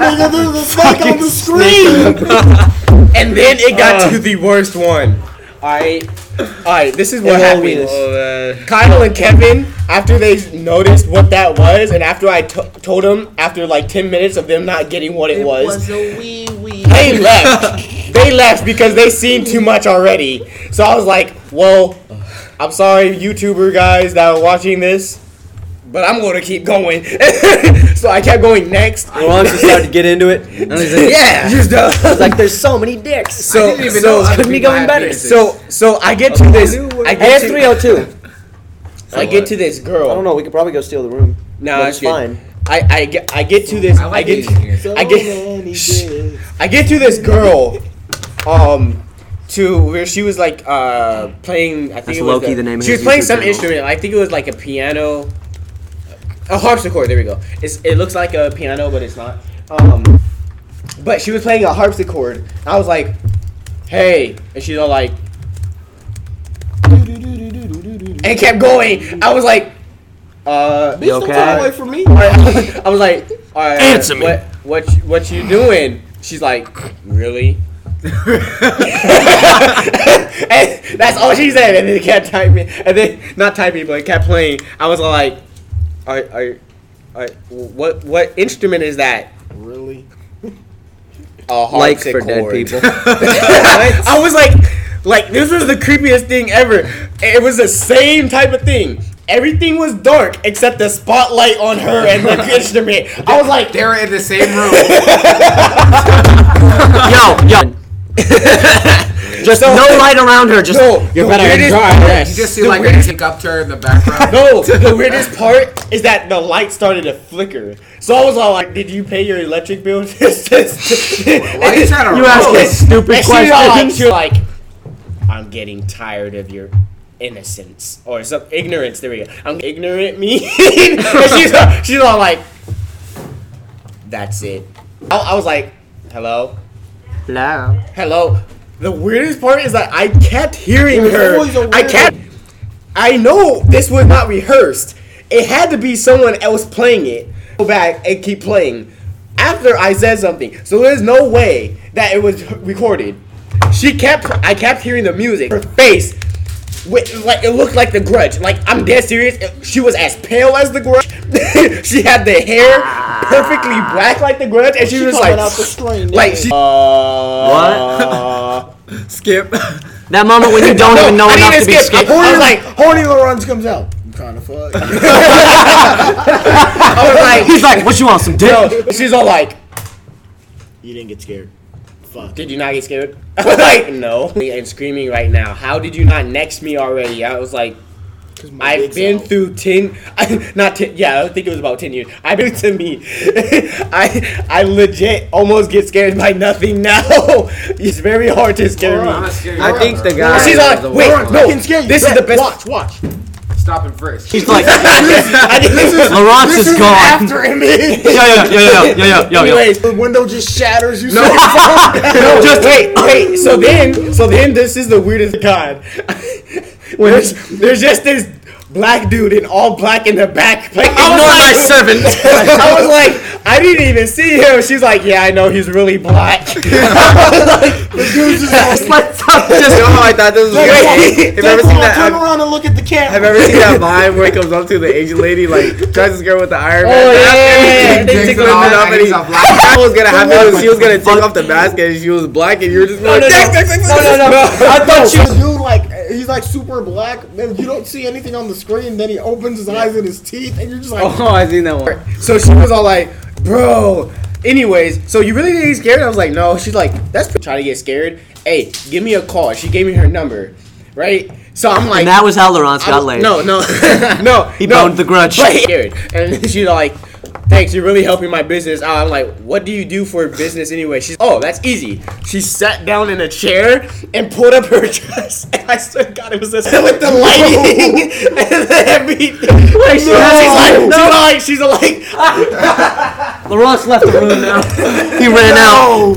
nigga, there's a snake on the screen. and then it got to uh. the worst one. All right, all right. This is what happened. Oh, Holiness. Kyle and Kevin, after they noticed what that was, and after I told them, after like 10 minutes of them not getting what it, was, a wee wee. they left. they left because they seen too much already. So I was like, well, I'm sorry, YouTuber guys that are watching this, but I'm going to keep going. so I kept going next. Once you started to get into it, and he's like, Yeah, just uh, it's like there's so many dicks. so didn't even so know other couldn't be going better. penises. so so I get to this. I Hey, get it's to, 302. I get to this girl. I don't know. We could probably go steal the room. No, But it's it's good. fine. I, I get I get to this I like I get eating here. So I get Shh. I get to this girl, um, to where she was like uh playing. I think That's it was low-key the name She was playing some channel. instrument. I think it was like a piano, a harpsichord. There we go. It's, it looks like a piano, but it's not. Um, but she was playing a harpsichord. I was like, "Hey," and she's all like, and kept going. I was like, "Uh." Bitch, don't okay? away from me. I was like, all right, Answer me. What, what, you- what you doing? She's like, really? and that's all she said, and then kept typing, and then not typing, but kept playing. I was like, are, are, are what, what instrument is that? Really? A Like for dead harpsichord. people. I was like, like this was the creepiest thing ever. It was the same type of thing. Everything was dark except the spotlight on her and the instrument. I was like, They were in the same room. yo, yo. Just no light around her. Just no, You're the better weirdest- enjoy You just see The like a weirdest- tick up to in the background. No, the weirdest part is that the light started to flicker. So I was all like, "Did you pay your electric bill?" Why you trying to You ask roll? a stupid And she was all like, question. she was like, "I'm getting tired of your innocence or some ignorance." There we go. I'm ignorant, me. she's all, she's all like, "That's it." I, I was like, "Hello, Hello. hello." The weirdest part is that I kept hearing her. I a I weird- kept. I know this was not rehearsed. It had to be someone else playing it. Go back and keep playing after I said something. So there's no way that it was recorded. She kept. I kept hearing the music. Her face. With, like it looked like the grudge. Like I'm dead serious. She was as pale as the grudge. she had the hair perfectly black like the grudge, and she, She was like, out the screen, like she. Uh, Skip. That moment when you don't even know I enough didn't to be skip. scared. I was like, Horny Laurence comes out. You kind of fuck. I was like, He's like, what you want, some dick? no. She's all like, you didn't get scared. Fuck. Did you not get scared? I was like, no. And screaming right now. How did you not next me already? I was like, my I've been out. through ten, I, not ten. Yeah, I think it was about ten years. I've been to me. I I legit almost get scared by nothing now. It's very hard to scare me. I think the guy. She's was like, wait, no, Can scare you. this is the best. Watch, watch. Stop and frisk. He's like, I didn't- Laurence this is gone. After him. yo, yo, yo, yo, yo, yo, yo, yo. Anyways, The window just shatters. You No, no, just wait, wait. So then, so then, this is the weirdest god. when there's, there's just this black dude in all black in the back. Like, Ignore my servant. I was like, I didn't even see him. She's like, yeah, I know he's really black. Let's talk just You know how I thought this was Wait. weird? Have you ever seen that? Turn Have, around and look at the camera. have you ever seen that vine where he comes up to the Asian lady, like tries scare her with the iron Oh, man? yeah, mask, yeah, yeah, yeah. he Takes tickles it off and he, was gonna happen was she was gonna take off the mask and she was black, and you were just like, no, "Tick, no, tick, no, tick." no, no. I thought she The dude like he's like super black, and you don't see anything on the screen. Then he opens his eyes and his teeth, and you're just like, Oh, I seen that one. So she was all like, bro. Anyways, so you really didn't get scared? I was like, no. She's like, that's trying to get scared. Hey, give me a call. She gave me her number, right? So I'm like, And that was how Laurence I got was- laid. No, no, no. He no. boned the grudge. But scared. And she's like, thanks, you're really helping my business. out." I'm like, what do you do for business anyway? She's, oh, that's easy. She sat down in a chair and pulled up her dress. And I swear to God, it was this with the lighting and everything. Wait, she's like, no. like, she's like, Laurence left the room now. He ran out.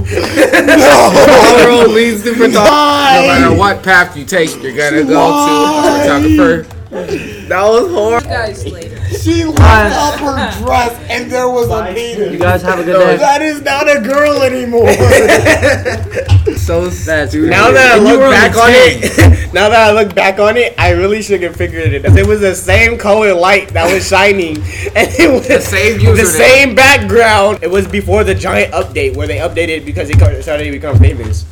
Our road leads to photography. No matter what path you take, you're gonna go to a photographer. That was horrible. guys later. She lifted up her dress, and there was a penis. You guys have a good day. That is not a girl anymore. So sad. dude. Now that I And look back on it, now that I look back on it, I really should have figured it. out. It was the same color light that was shining, and it was The same the same background. It was before the giant update where they updated because it car- started to become famous.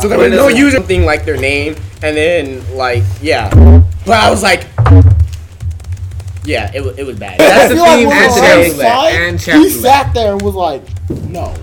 So there was no user something like their name, and then like yeah, but I was like, yeah, it, wa- it was bad. That's I the feel like theme when for we were today. inside, And chat he roulette. sat there and was like, no.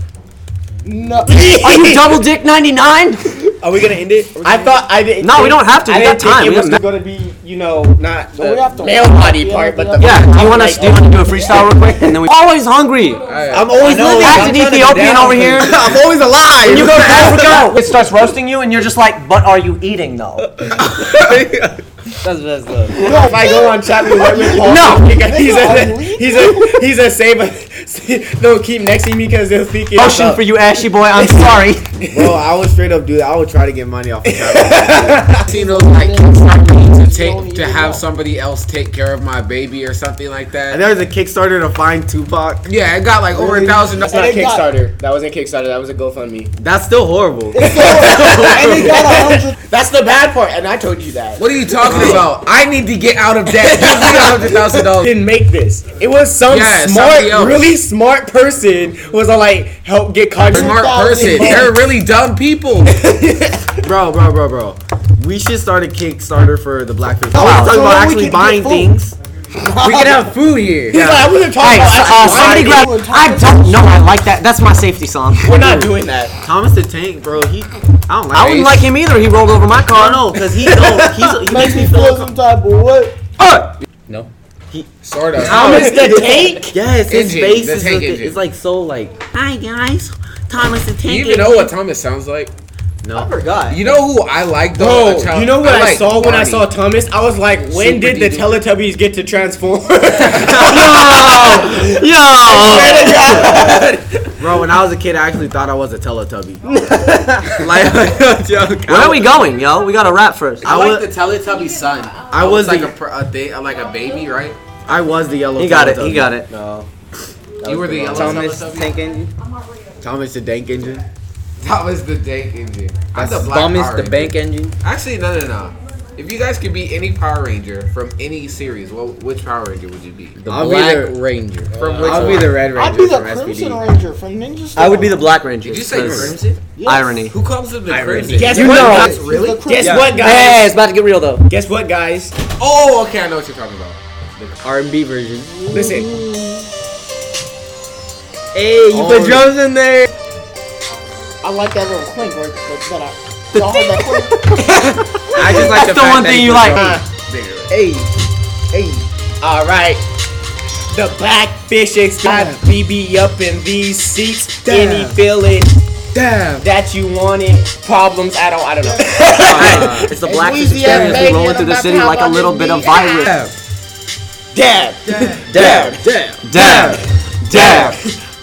No. Are you double dick 99? Are we gonna end it? I thought I didn't. No, we don't have to. I We didn't got time. We it was got gonna be, you know, not But we have the to- male body yeah, part, but the. Yeah, do you want us? like, Do you want to do a uh, freestyle real quick, and then we always hungry. I'm always living. Captain I'm trying to be Ethiopian down over here. I'm always alive. And you go to Africa, it starts roasting you, and you're just like, "But are you eating though?" That's that's the. If I go on chat roulette with Paul, No. he's a he's a he's a save. They'll keep nexting me because they'll think it's Motion for you, Ashy boy. I'm sorry. Bro, I would straight up do that. I would try to get money off of that. seen those like Kickstarter to take to have somebody else take care of my baby or something like that. and there was a Kickstarter to find Tupac. Yeah, it got like over a thousand. That's not And it got- Kickstarter. That wasn't Kickstarter. That was a GoFundMe. That's still horrible. and they got hundred. That's the bad part, and I told you that. What are you talking about? I need to get out of debt. Give me hundred thousand dollars. Didn't make this. It was some Yeah, smart, somebody else. really smart person who was like help get content. Smart person. They're really dumb people. bro, bro, bro, bro. We should start a Kickstarter for the Blackfish. I wow. was talking So about we actually can buying get food. things. We can have food here. He's like, I wasn't talking Hey, about uh, somebody grab. it. I don't know. I like that. That's my safety song. We're not doing that. Thomas the Tank, bro. He, I don't like. I wouldn't like him either. He rolled over my car. don't cause he, no, he's, he makes me feel. Feel some type of what? Uh, Sort of. Thomas the tank. Yes, his Engine, face is tank like, it's like so like. Hi guys, Thomas the Tank. you even know what Thomas sounds like? No. I forgot. You know who I like though? Bro, child- you know what I, like saw when I saw Thomas? I was like, when Super did the Diesel. Teletubbies get to transform? yo, Bro, when I was a kid, I actually thought I was a Teletubby. like, joke. where are we going, yo? We got to rap first. I I like was, the Teletubby son. I was like the, a, pr- a, thing, like a baby, right? I was the yellow. He got it. Teletubby. He got it. No. You were the yellow Thomas Teletubby? Tank Engine. Thomas the Dank Engine. Thomas the Dank Engine. I'm the black Thomas Power the Ranger. Bank Engine. Actually, no, no, no. If you guys could be any Power Ranger from any series, what which Power Ranger would you be? The I'll be Black the- Ranger. From which I'll be one? the Red Ranger I'd be the from Crimson SPD. Ranger from Ninja Storm. I would be the Black Ranger. Did you say 'cause Crimson? Yes. Irony. Who calls him the Irony. Crimson? Guess You what, know. guys? He's Really? the Crimson- Guess what, Hey, guys? it's about to get real though. Guess what, guys? Oh, okay, I know what you're talking about. R&B version. Listen, Hey, you put oh. drums in there. I like that little clink right that, that I. Y'all have that clink? I just like That's the one thing you like. Hey, hey. all right. The Blackfish Express BB up in these seats. Any feeling Damn. that you wanted? Problems? I don't. I don't know. It's the Hey, blackest experience. baby, We rolling and through the city like a little bit of virus. Dab. Dab, Damn. dab, dab,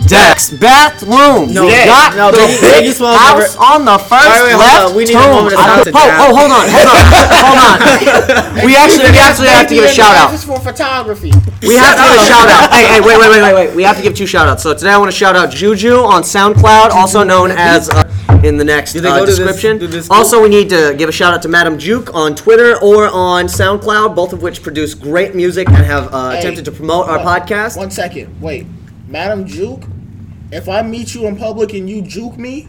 dab. Bathroom. No, Yeah. got no, the big biggest one house on the first Wait, wait, left. We need a moment of silence oh, oh, hold on, hold on, hold on. we actually, we actually have to give a shout out. This is for photography. We have to give a shout out. Hey, hey, wait, wait, wait, wait, wait. We have to give two shout outs. So today I want to shout out Juju on SoundCloud, also known as uh, in the next uh, go to this- description. this also, we need to give a shout out to Madam Juke on Twitter or on SoundCloud, both of which produce great music and have uh, Hey, attempted to promote our one- podcast. One second. Wait. Madam Juke, if I meet you in public and you juke me,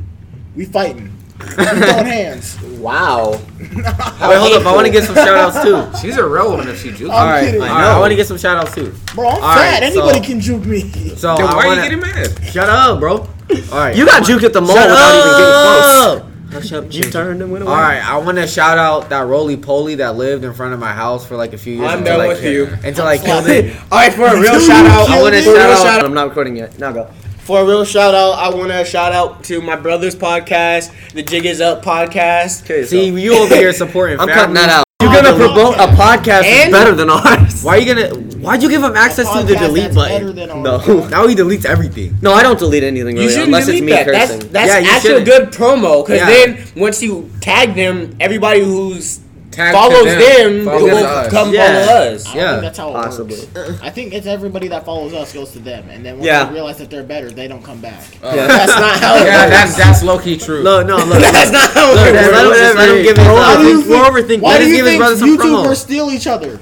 we fighting. We throwing hands. Wow. Wait, hold up. I want to get some shout outs too. She's a real one if she jukes. I'm All right, kidding. all right. I want to get some shout outs too. Bro, I'm All fat. right, Anybody so- can juke me. So Then why wanna, are you getting mad? Shut up, bro. All right. You got juked at the mall Shut without even getting close. up. Hush up, you turned and went away. All right, I want to shout out that roly poly that lived in front of my house for like a few years. I'm until done I- with you. Until I killed it. All right, for a real shout out, I want to a shout out. I'm not recording yet. Now go. For a real shout out, I want to shout out to my brother's podcast, the Jig Is Up podcast. See, you over here supporting. I'm cutting that out. You're gonna promote a podcast that's And- better than ours. Why are you gonna? Why'd you give him access to the podcast delete that's better button? than No. Now he deletes everything. No, I don't delete anything You really, shouldn't unless it's delete me that. cursing. That's, that's Yeah, you actual shouldn't. good promo because Yeah. then once you tag them, everybody who's Tag follows them. them, Follows will us. come Yeah. follow us. I Yeah, that's how it possibly. works. I think it's everybody that follows us goes to them, and then once Yeah. they realize that they're better, they don't come back. That's not how it Yeah, works. that's that's low key true. No, no, look. That's not how it Look, works. let him, let let him give his. Why Uh, do you we're overthinking. Why do you think YouTubers steal each other?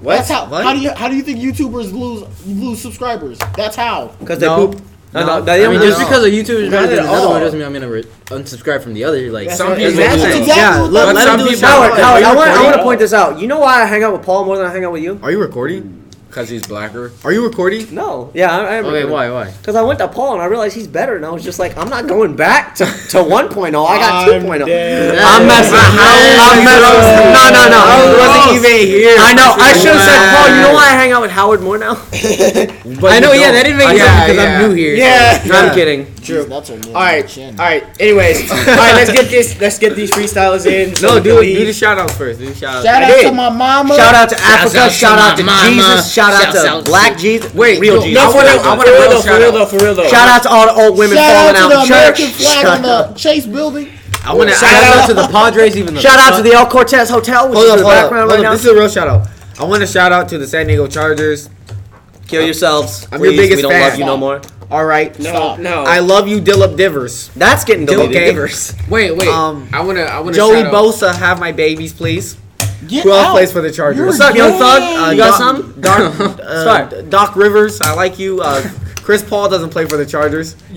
What? That's how. What? How do you how do you think YouTubers lose lose subscribers? That's how. Because they No. poop. No. No, I I mean, just because a YouTuber is better than another one doesn't mean I'm gonna re- unsubscribe from the other. Like That's Some what- people exactly. do. Exactly Yeah, what let- that let is. him do some people- Howard. Howard, I want, I want to point this out. You know why I hang out with Paul more than I hang out with you? Are you recording? Because he's blacker. Are you recording? No. Yeah, I, I am. Okay, why? Why? Because I went to Paul and I realized he's better, and I was just like, I'm not going back to, to 1.0. I got 2.0. I'm oh. dead. I'm messing. I'm messing. No, no, no. I wasn't even here. I know. I should have said, Paul. You know why I hang out with Howard more now? But I know. Yeah, that didn't make Yeah, sense because yeah. I'm new here. Yeah. No, I'm kidding. True. That's a All right. All right. Anyways, all right. Let's get this. Let's get these freestylers in. so No, we can do leave. do the shout outs first. Do the shout outs. Shout out to my mama. Shout out to Africa. out Shout to out to my mama. Jesus. Shout out Shouts to out to- Black Jesus. Wait, real no, Jesus. No, for real, I for want a real real though, for shout real out. though, for real though. Shout out to all the old women Shout falling out to out the in American church. flag Shut on up. the Chase building. I want to Shout shout out- out to the Padres. Even though Shout out to the El Cortez Hotel, which Hold is up, in the hold up, background hold right up. now. This is a real shout out. I want to shout out to the San Diego Chargers. Kill yourselves. I'm your please. biggest We don't fan. love you no more. All right. No, Stop. no. I love you, Dillip Divers. That's getting deleted. Okay. Givers. Wait, wait. Um, I wanna, I wanna. Joey shout out- Bosa, have my babies, please. Get Who else out. plays for the Chargers? You're What's up, young thug? gay. You got Doc- something? Doc, uh, Doc Rivers, I like you. Uh, Chris Paul doesn't play for the Chargers.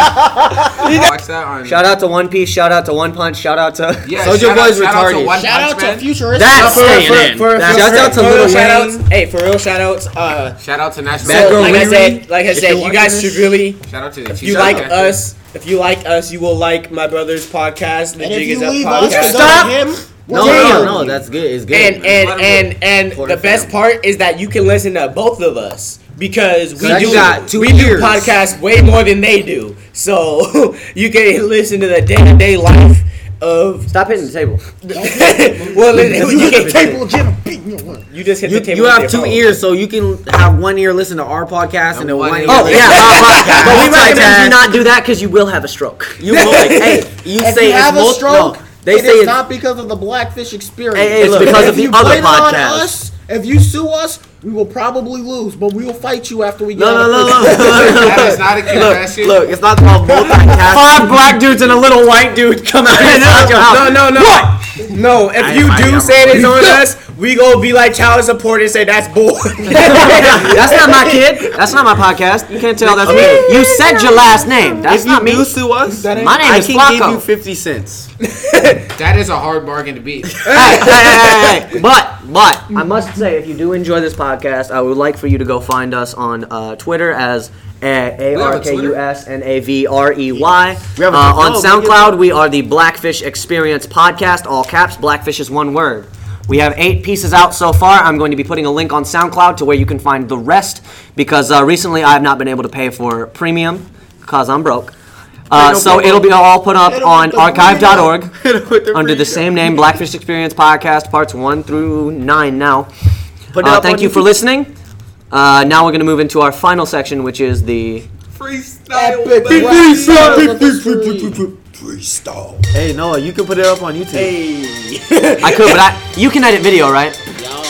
Watch that on. Shout out to One Piece. Shout out to One Punch. Shout out to. Yeah, Soulja shout out- Boy's shout out to retarded. One Shout out to Man. futuristic. That's for, staying for, in. for, That's- Shout out to for real shout Wayne. outs. Hey, for real shout outs. Uh, Shout out to National. So, Girl like I Riri. said, like I If said, you're you watching guys this. should really. Shout out to the If you like Chief us, if you like us, you will like my brother's podcast, the And if Jig you Is Up leave us to podcast. Stop. him, No, we're no, no, that's good. It's good. And and and and For the the best fam. part is that you can listen to both of us because we do you got two we do ears. podcasts way more than they do. So you can listen to the day to day life of. Stop hitting the table. well, you, can table Jim beating your ass. you just hit you, the table. you have two phone. ears, so you can have one ear listen to our podcast and, And then one one ear. ear Oh listen- yeah, but, but, but we recommend you not do that because you will have a stroke. You mo- hey, you If say you have a mul- stroke, no, they it say it's not because of the Blackfish experience. Hey, hey, it's Look, because if of the you other on podcast. us, if you sue us, we will probably lose, but we will fight you after we get no, out no, of no, prison. no. That is not a confession. Look, it's not about multitasking. Five black dudes and a little white dude come out inside your house. No, no, no. No, if I you ain't fighting, do I'm say it is on us, we gonna be like child support and say that's bull. That's not my kid. That's not my podcast. You can't tell that's me. You said your last name. That's If not you me. do sue us, My name I is can give you fifty cents. That is a hard bargain to beat. hey, hey, hey, hey, hey. But, but I must say, if you do enjoy this podcast, I would like for you to go find us on uh, Twitter as A R K U S N A V R E Y. We have a- Uh, On SoundCloud, we are the Blackfish Experience Podcast, all caps. Blackfish is one word. We have eight pieces out so far. I'm going to be putting a link on SoundCloud to where you can find the rest because uh, recently I have not been able to pay for premium because I'm broke. Uh, so it'll be all put up on archive.org under the same name, Blackfish Experience Podcast, parts one through nine now. Put it Uh, up thank on you for YouTube. listening. Uh, now we're going to move into our final section, which is the. Freestyle. Epic baby. rap battle of the street. Hey, Noah, you can put it up on YouTube. I could, but I, you can edit video, right?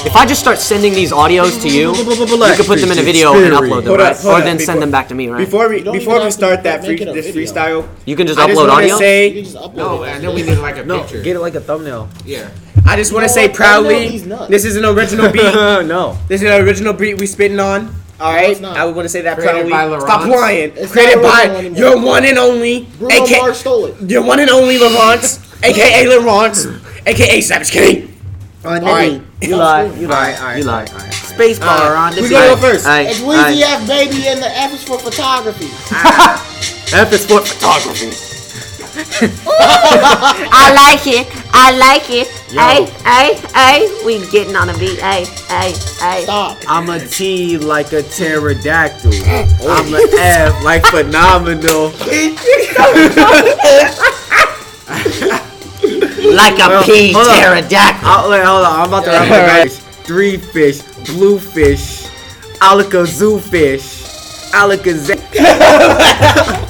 If I just start sending these audios to you, you can put them in a video and upload them, Hold right? hold Or up, then before- send them back to me, right? Before we don't before even we have to start that make free, it a this video. freestyle, You can just I just upload want to audio. You say just upload No, it. and then we need like a No, picture. get it like a thumbnail. Yeah. I just want to know say what? Thumbnail proudly, these nuts. this is an original beat. no. This is an original beat we spitting on. All right, it's not. I would want to say that Created proudly. by Stop lying. It's Created not by anymore. your one and only, Bruno aka Mars stole it. your one and only Laurence, aka Laurence, aka Savage King. All right, You lie. You lie. Alright, alright, You lie. alright, alright. Space bar on we this. gonna go first. Aye, It's aye. Weezy F Baby and the F is for photography. F is for photography. I like it. I like it. Hey, hey, hey. We getting on a beat. Hey, hey, hey. Stop. I'm a T like a pterodactyl. I'm a F like phenomenal. Like a pea hold on. pterodactyl. Oh, wait, hold on. I'm about to wrap my guys. Three fish, blue fish, alakazoo fish, alakazoo.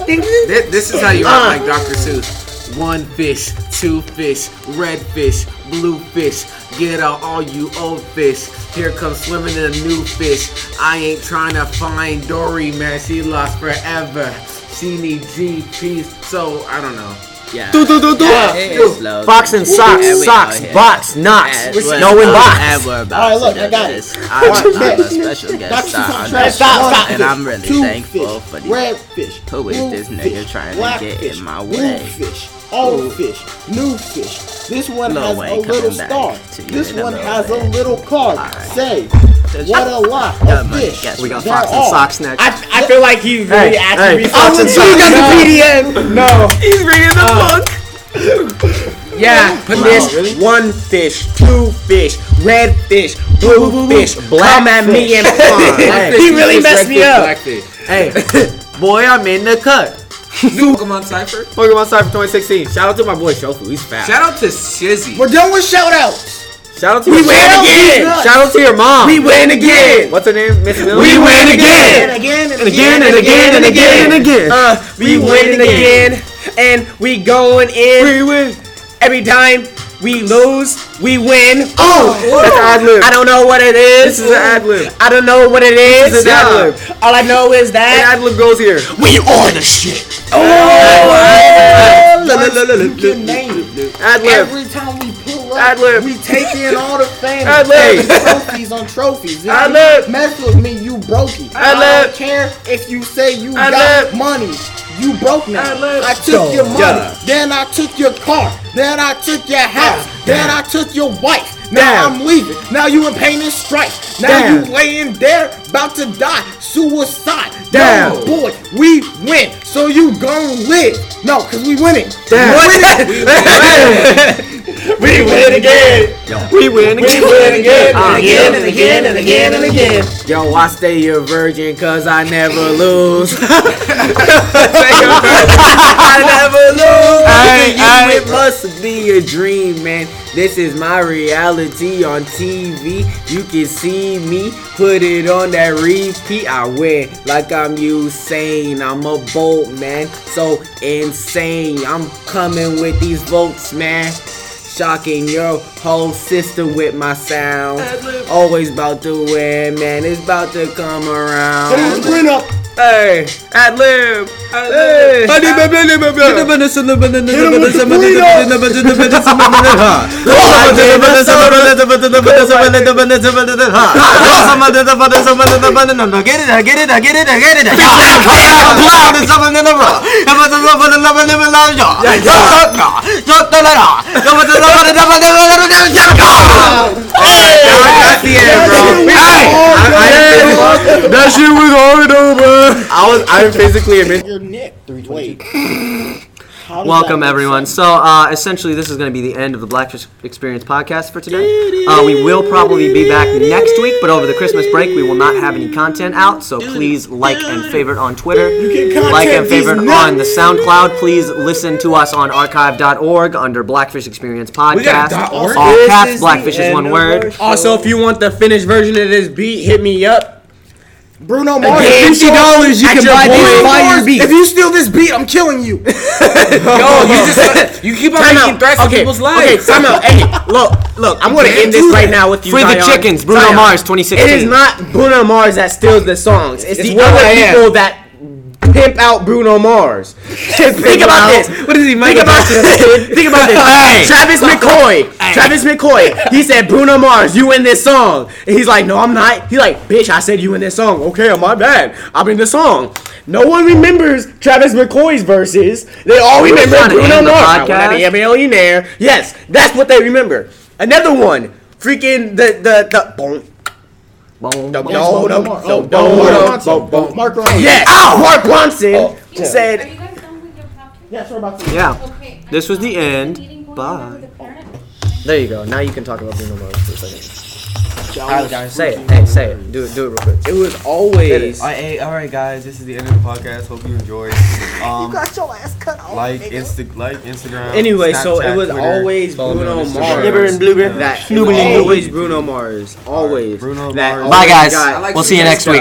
This, this is how you rap like Dr. Seuss. One fish, two fish, red fish, blue fish. Get out all you old fish. Here comes swimming in a new fish. I ain't trying to find Dory, man. She lost forever. She need GPS, so I don't know. Yeah. Do, do, do, do. Yeah. Box and socks, Yeah, socks, box, knocks. No we're- in box. And Alright, look, I got do it. this. I'm, I'm a special guest star on trash. this Stop, show, stop. and I'm really Two thankful fish, for these. Red fish. Who is blue this nigga fish, trying to black get fish, in my blue way? fish. Old fish, new fish. This one No has way a little coming back star. This in one little has a little card. Say, what a lot of man, fish. yes, we got there Fox and are. Socks next. I, I feel like he's really Hey, asked hey, me. Fox and Socks. Oh, got the PDN. No. He's reading the uh, book. Yeah, put this one fish, two fish, red fish, blue fish. black Come at me and Hey. He really messed me up. Blackfish. Hey, boy, I'm in the cut. Pokemon Cypher. Pokemon Cypher 2016. Shout out to my boy Shofu. He's fat. Shout out to Shizzy. We're done with shout outs. Shout out to We your win mom. again. Shout out to your mom. We win again. What's her name? Miss Millie? We win again. And again and And again and again and again and again. Uh, we win again, and we going in. We win. Every time we lose, we win. Oh, That's ad lib. I don't know what it is. This is an ad lib. I don't know what it is. This is an ad lib. All I know is that ad lib goes here. we are the shit. you can name it. Ad lib. Every time we pull up, Ad lib. we take in all the fame. Ad lib. Trophies on trophies. If Ad you lib. mess with me, you brokey. Ad I lib. don't care if you say you Ad got lib. money. You broke now. Ad lib. I took your money. yeah. Then I took your car. Then I took your house. Then I took your wife. Now Damn. I'm leaving. Now you in pain and strife. Now Damn. you laying there about to die. Suicide. Damn. No, boy, we win. So you gon' live. No, cause we winning. Damn. We win again. Yo. We win again. We win again. Uh, and again and again and again and again. Yo, I stay a virgin cause I never lose. I never lose. Hey, hey. it must be a dream, man. This is my reality on TV. You can see me put it on that repeat. I win like I'm Usain. I'm a bolt, man. So insane. I'm coming with these votes, man. Shocking your whole system with my sound. Always about to win, man. It's about to come around. Up. Hey, ad lib. Hey. That's the end, bro. That shit was hard over. I was, I'm physically admitting. Your neck. Wait. How does Welcome everyone. sense? So uh, essentially, this is going to be the end of the Blackfish Experience podcast for today. Uh, we will probably be back next week, but over the Christmas break, we will not have any content out. So please like and favorite on Twitter, You can like and content favorite on the SoundCloud. Please listen to us on archive.org under Blackfish Experience podcast. got .org? All caps. Blackfish is one word. Also, if you want the finished version of this beat, hit me up. Bruno Mars. Again, $50 you can buy these fire beats. If you steal this beat, I'm killing you. Yo, you just you keep on Time making out. threats to Okay, people's okay, lives. time out. Hey, look, look. I'm gonna end this right now with you. Free the chickens. Bruno. Mars 2016. It is not Bruno Mars that steals the songs. It's the other people that pimp out Bruno Mars. Think about this. What is he? Think about this. Think about this. Hey. Travis McCoy. Travis McCoy. He said, "Bruno Mars, you in this song?" And he's like, "No, I'm not." He's like, "Bitch, I said you in this song." Okay, my bad. I'm in the song. No one remembers Travis McCoy's verses. They all remember Bruno Mars. I podcast? wanna be a millionaire. Yes, that's what they remember. Another one. Freaking the the the. Boom. Boom. No, Yes, no, no, Mark- no, oh, no, Mark no, Ronson. no. Mark Ronson. Yes, Mark Ronson Are said, you guys done with your podcast? Yes, we're about to. Yeah. Okay. This was the I have a end. meeting going Bye. on with the parent. There you go. Now you can talk about Bruno Mars for a second. Alright, guys. Say it. Hey, say it. Do it. Do it real quick. it was always. Alright, hey, all right, guys. This is the end of the podcast. Hope you enjoyed. Um, Got your ass cut off. like. Insta, like Instagram. Anyway, so it was Twitter, always Bruno. Mars. Blibber and blubber. That it was always Bruno Mars. Always. Bruno That Mars. Bye, guys. we'll see you next week.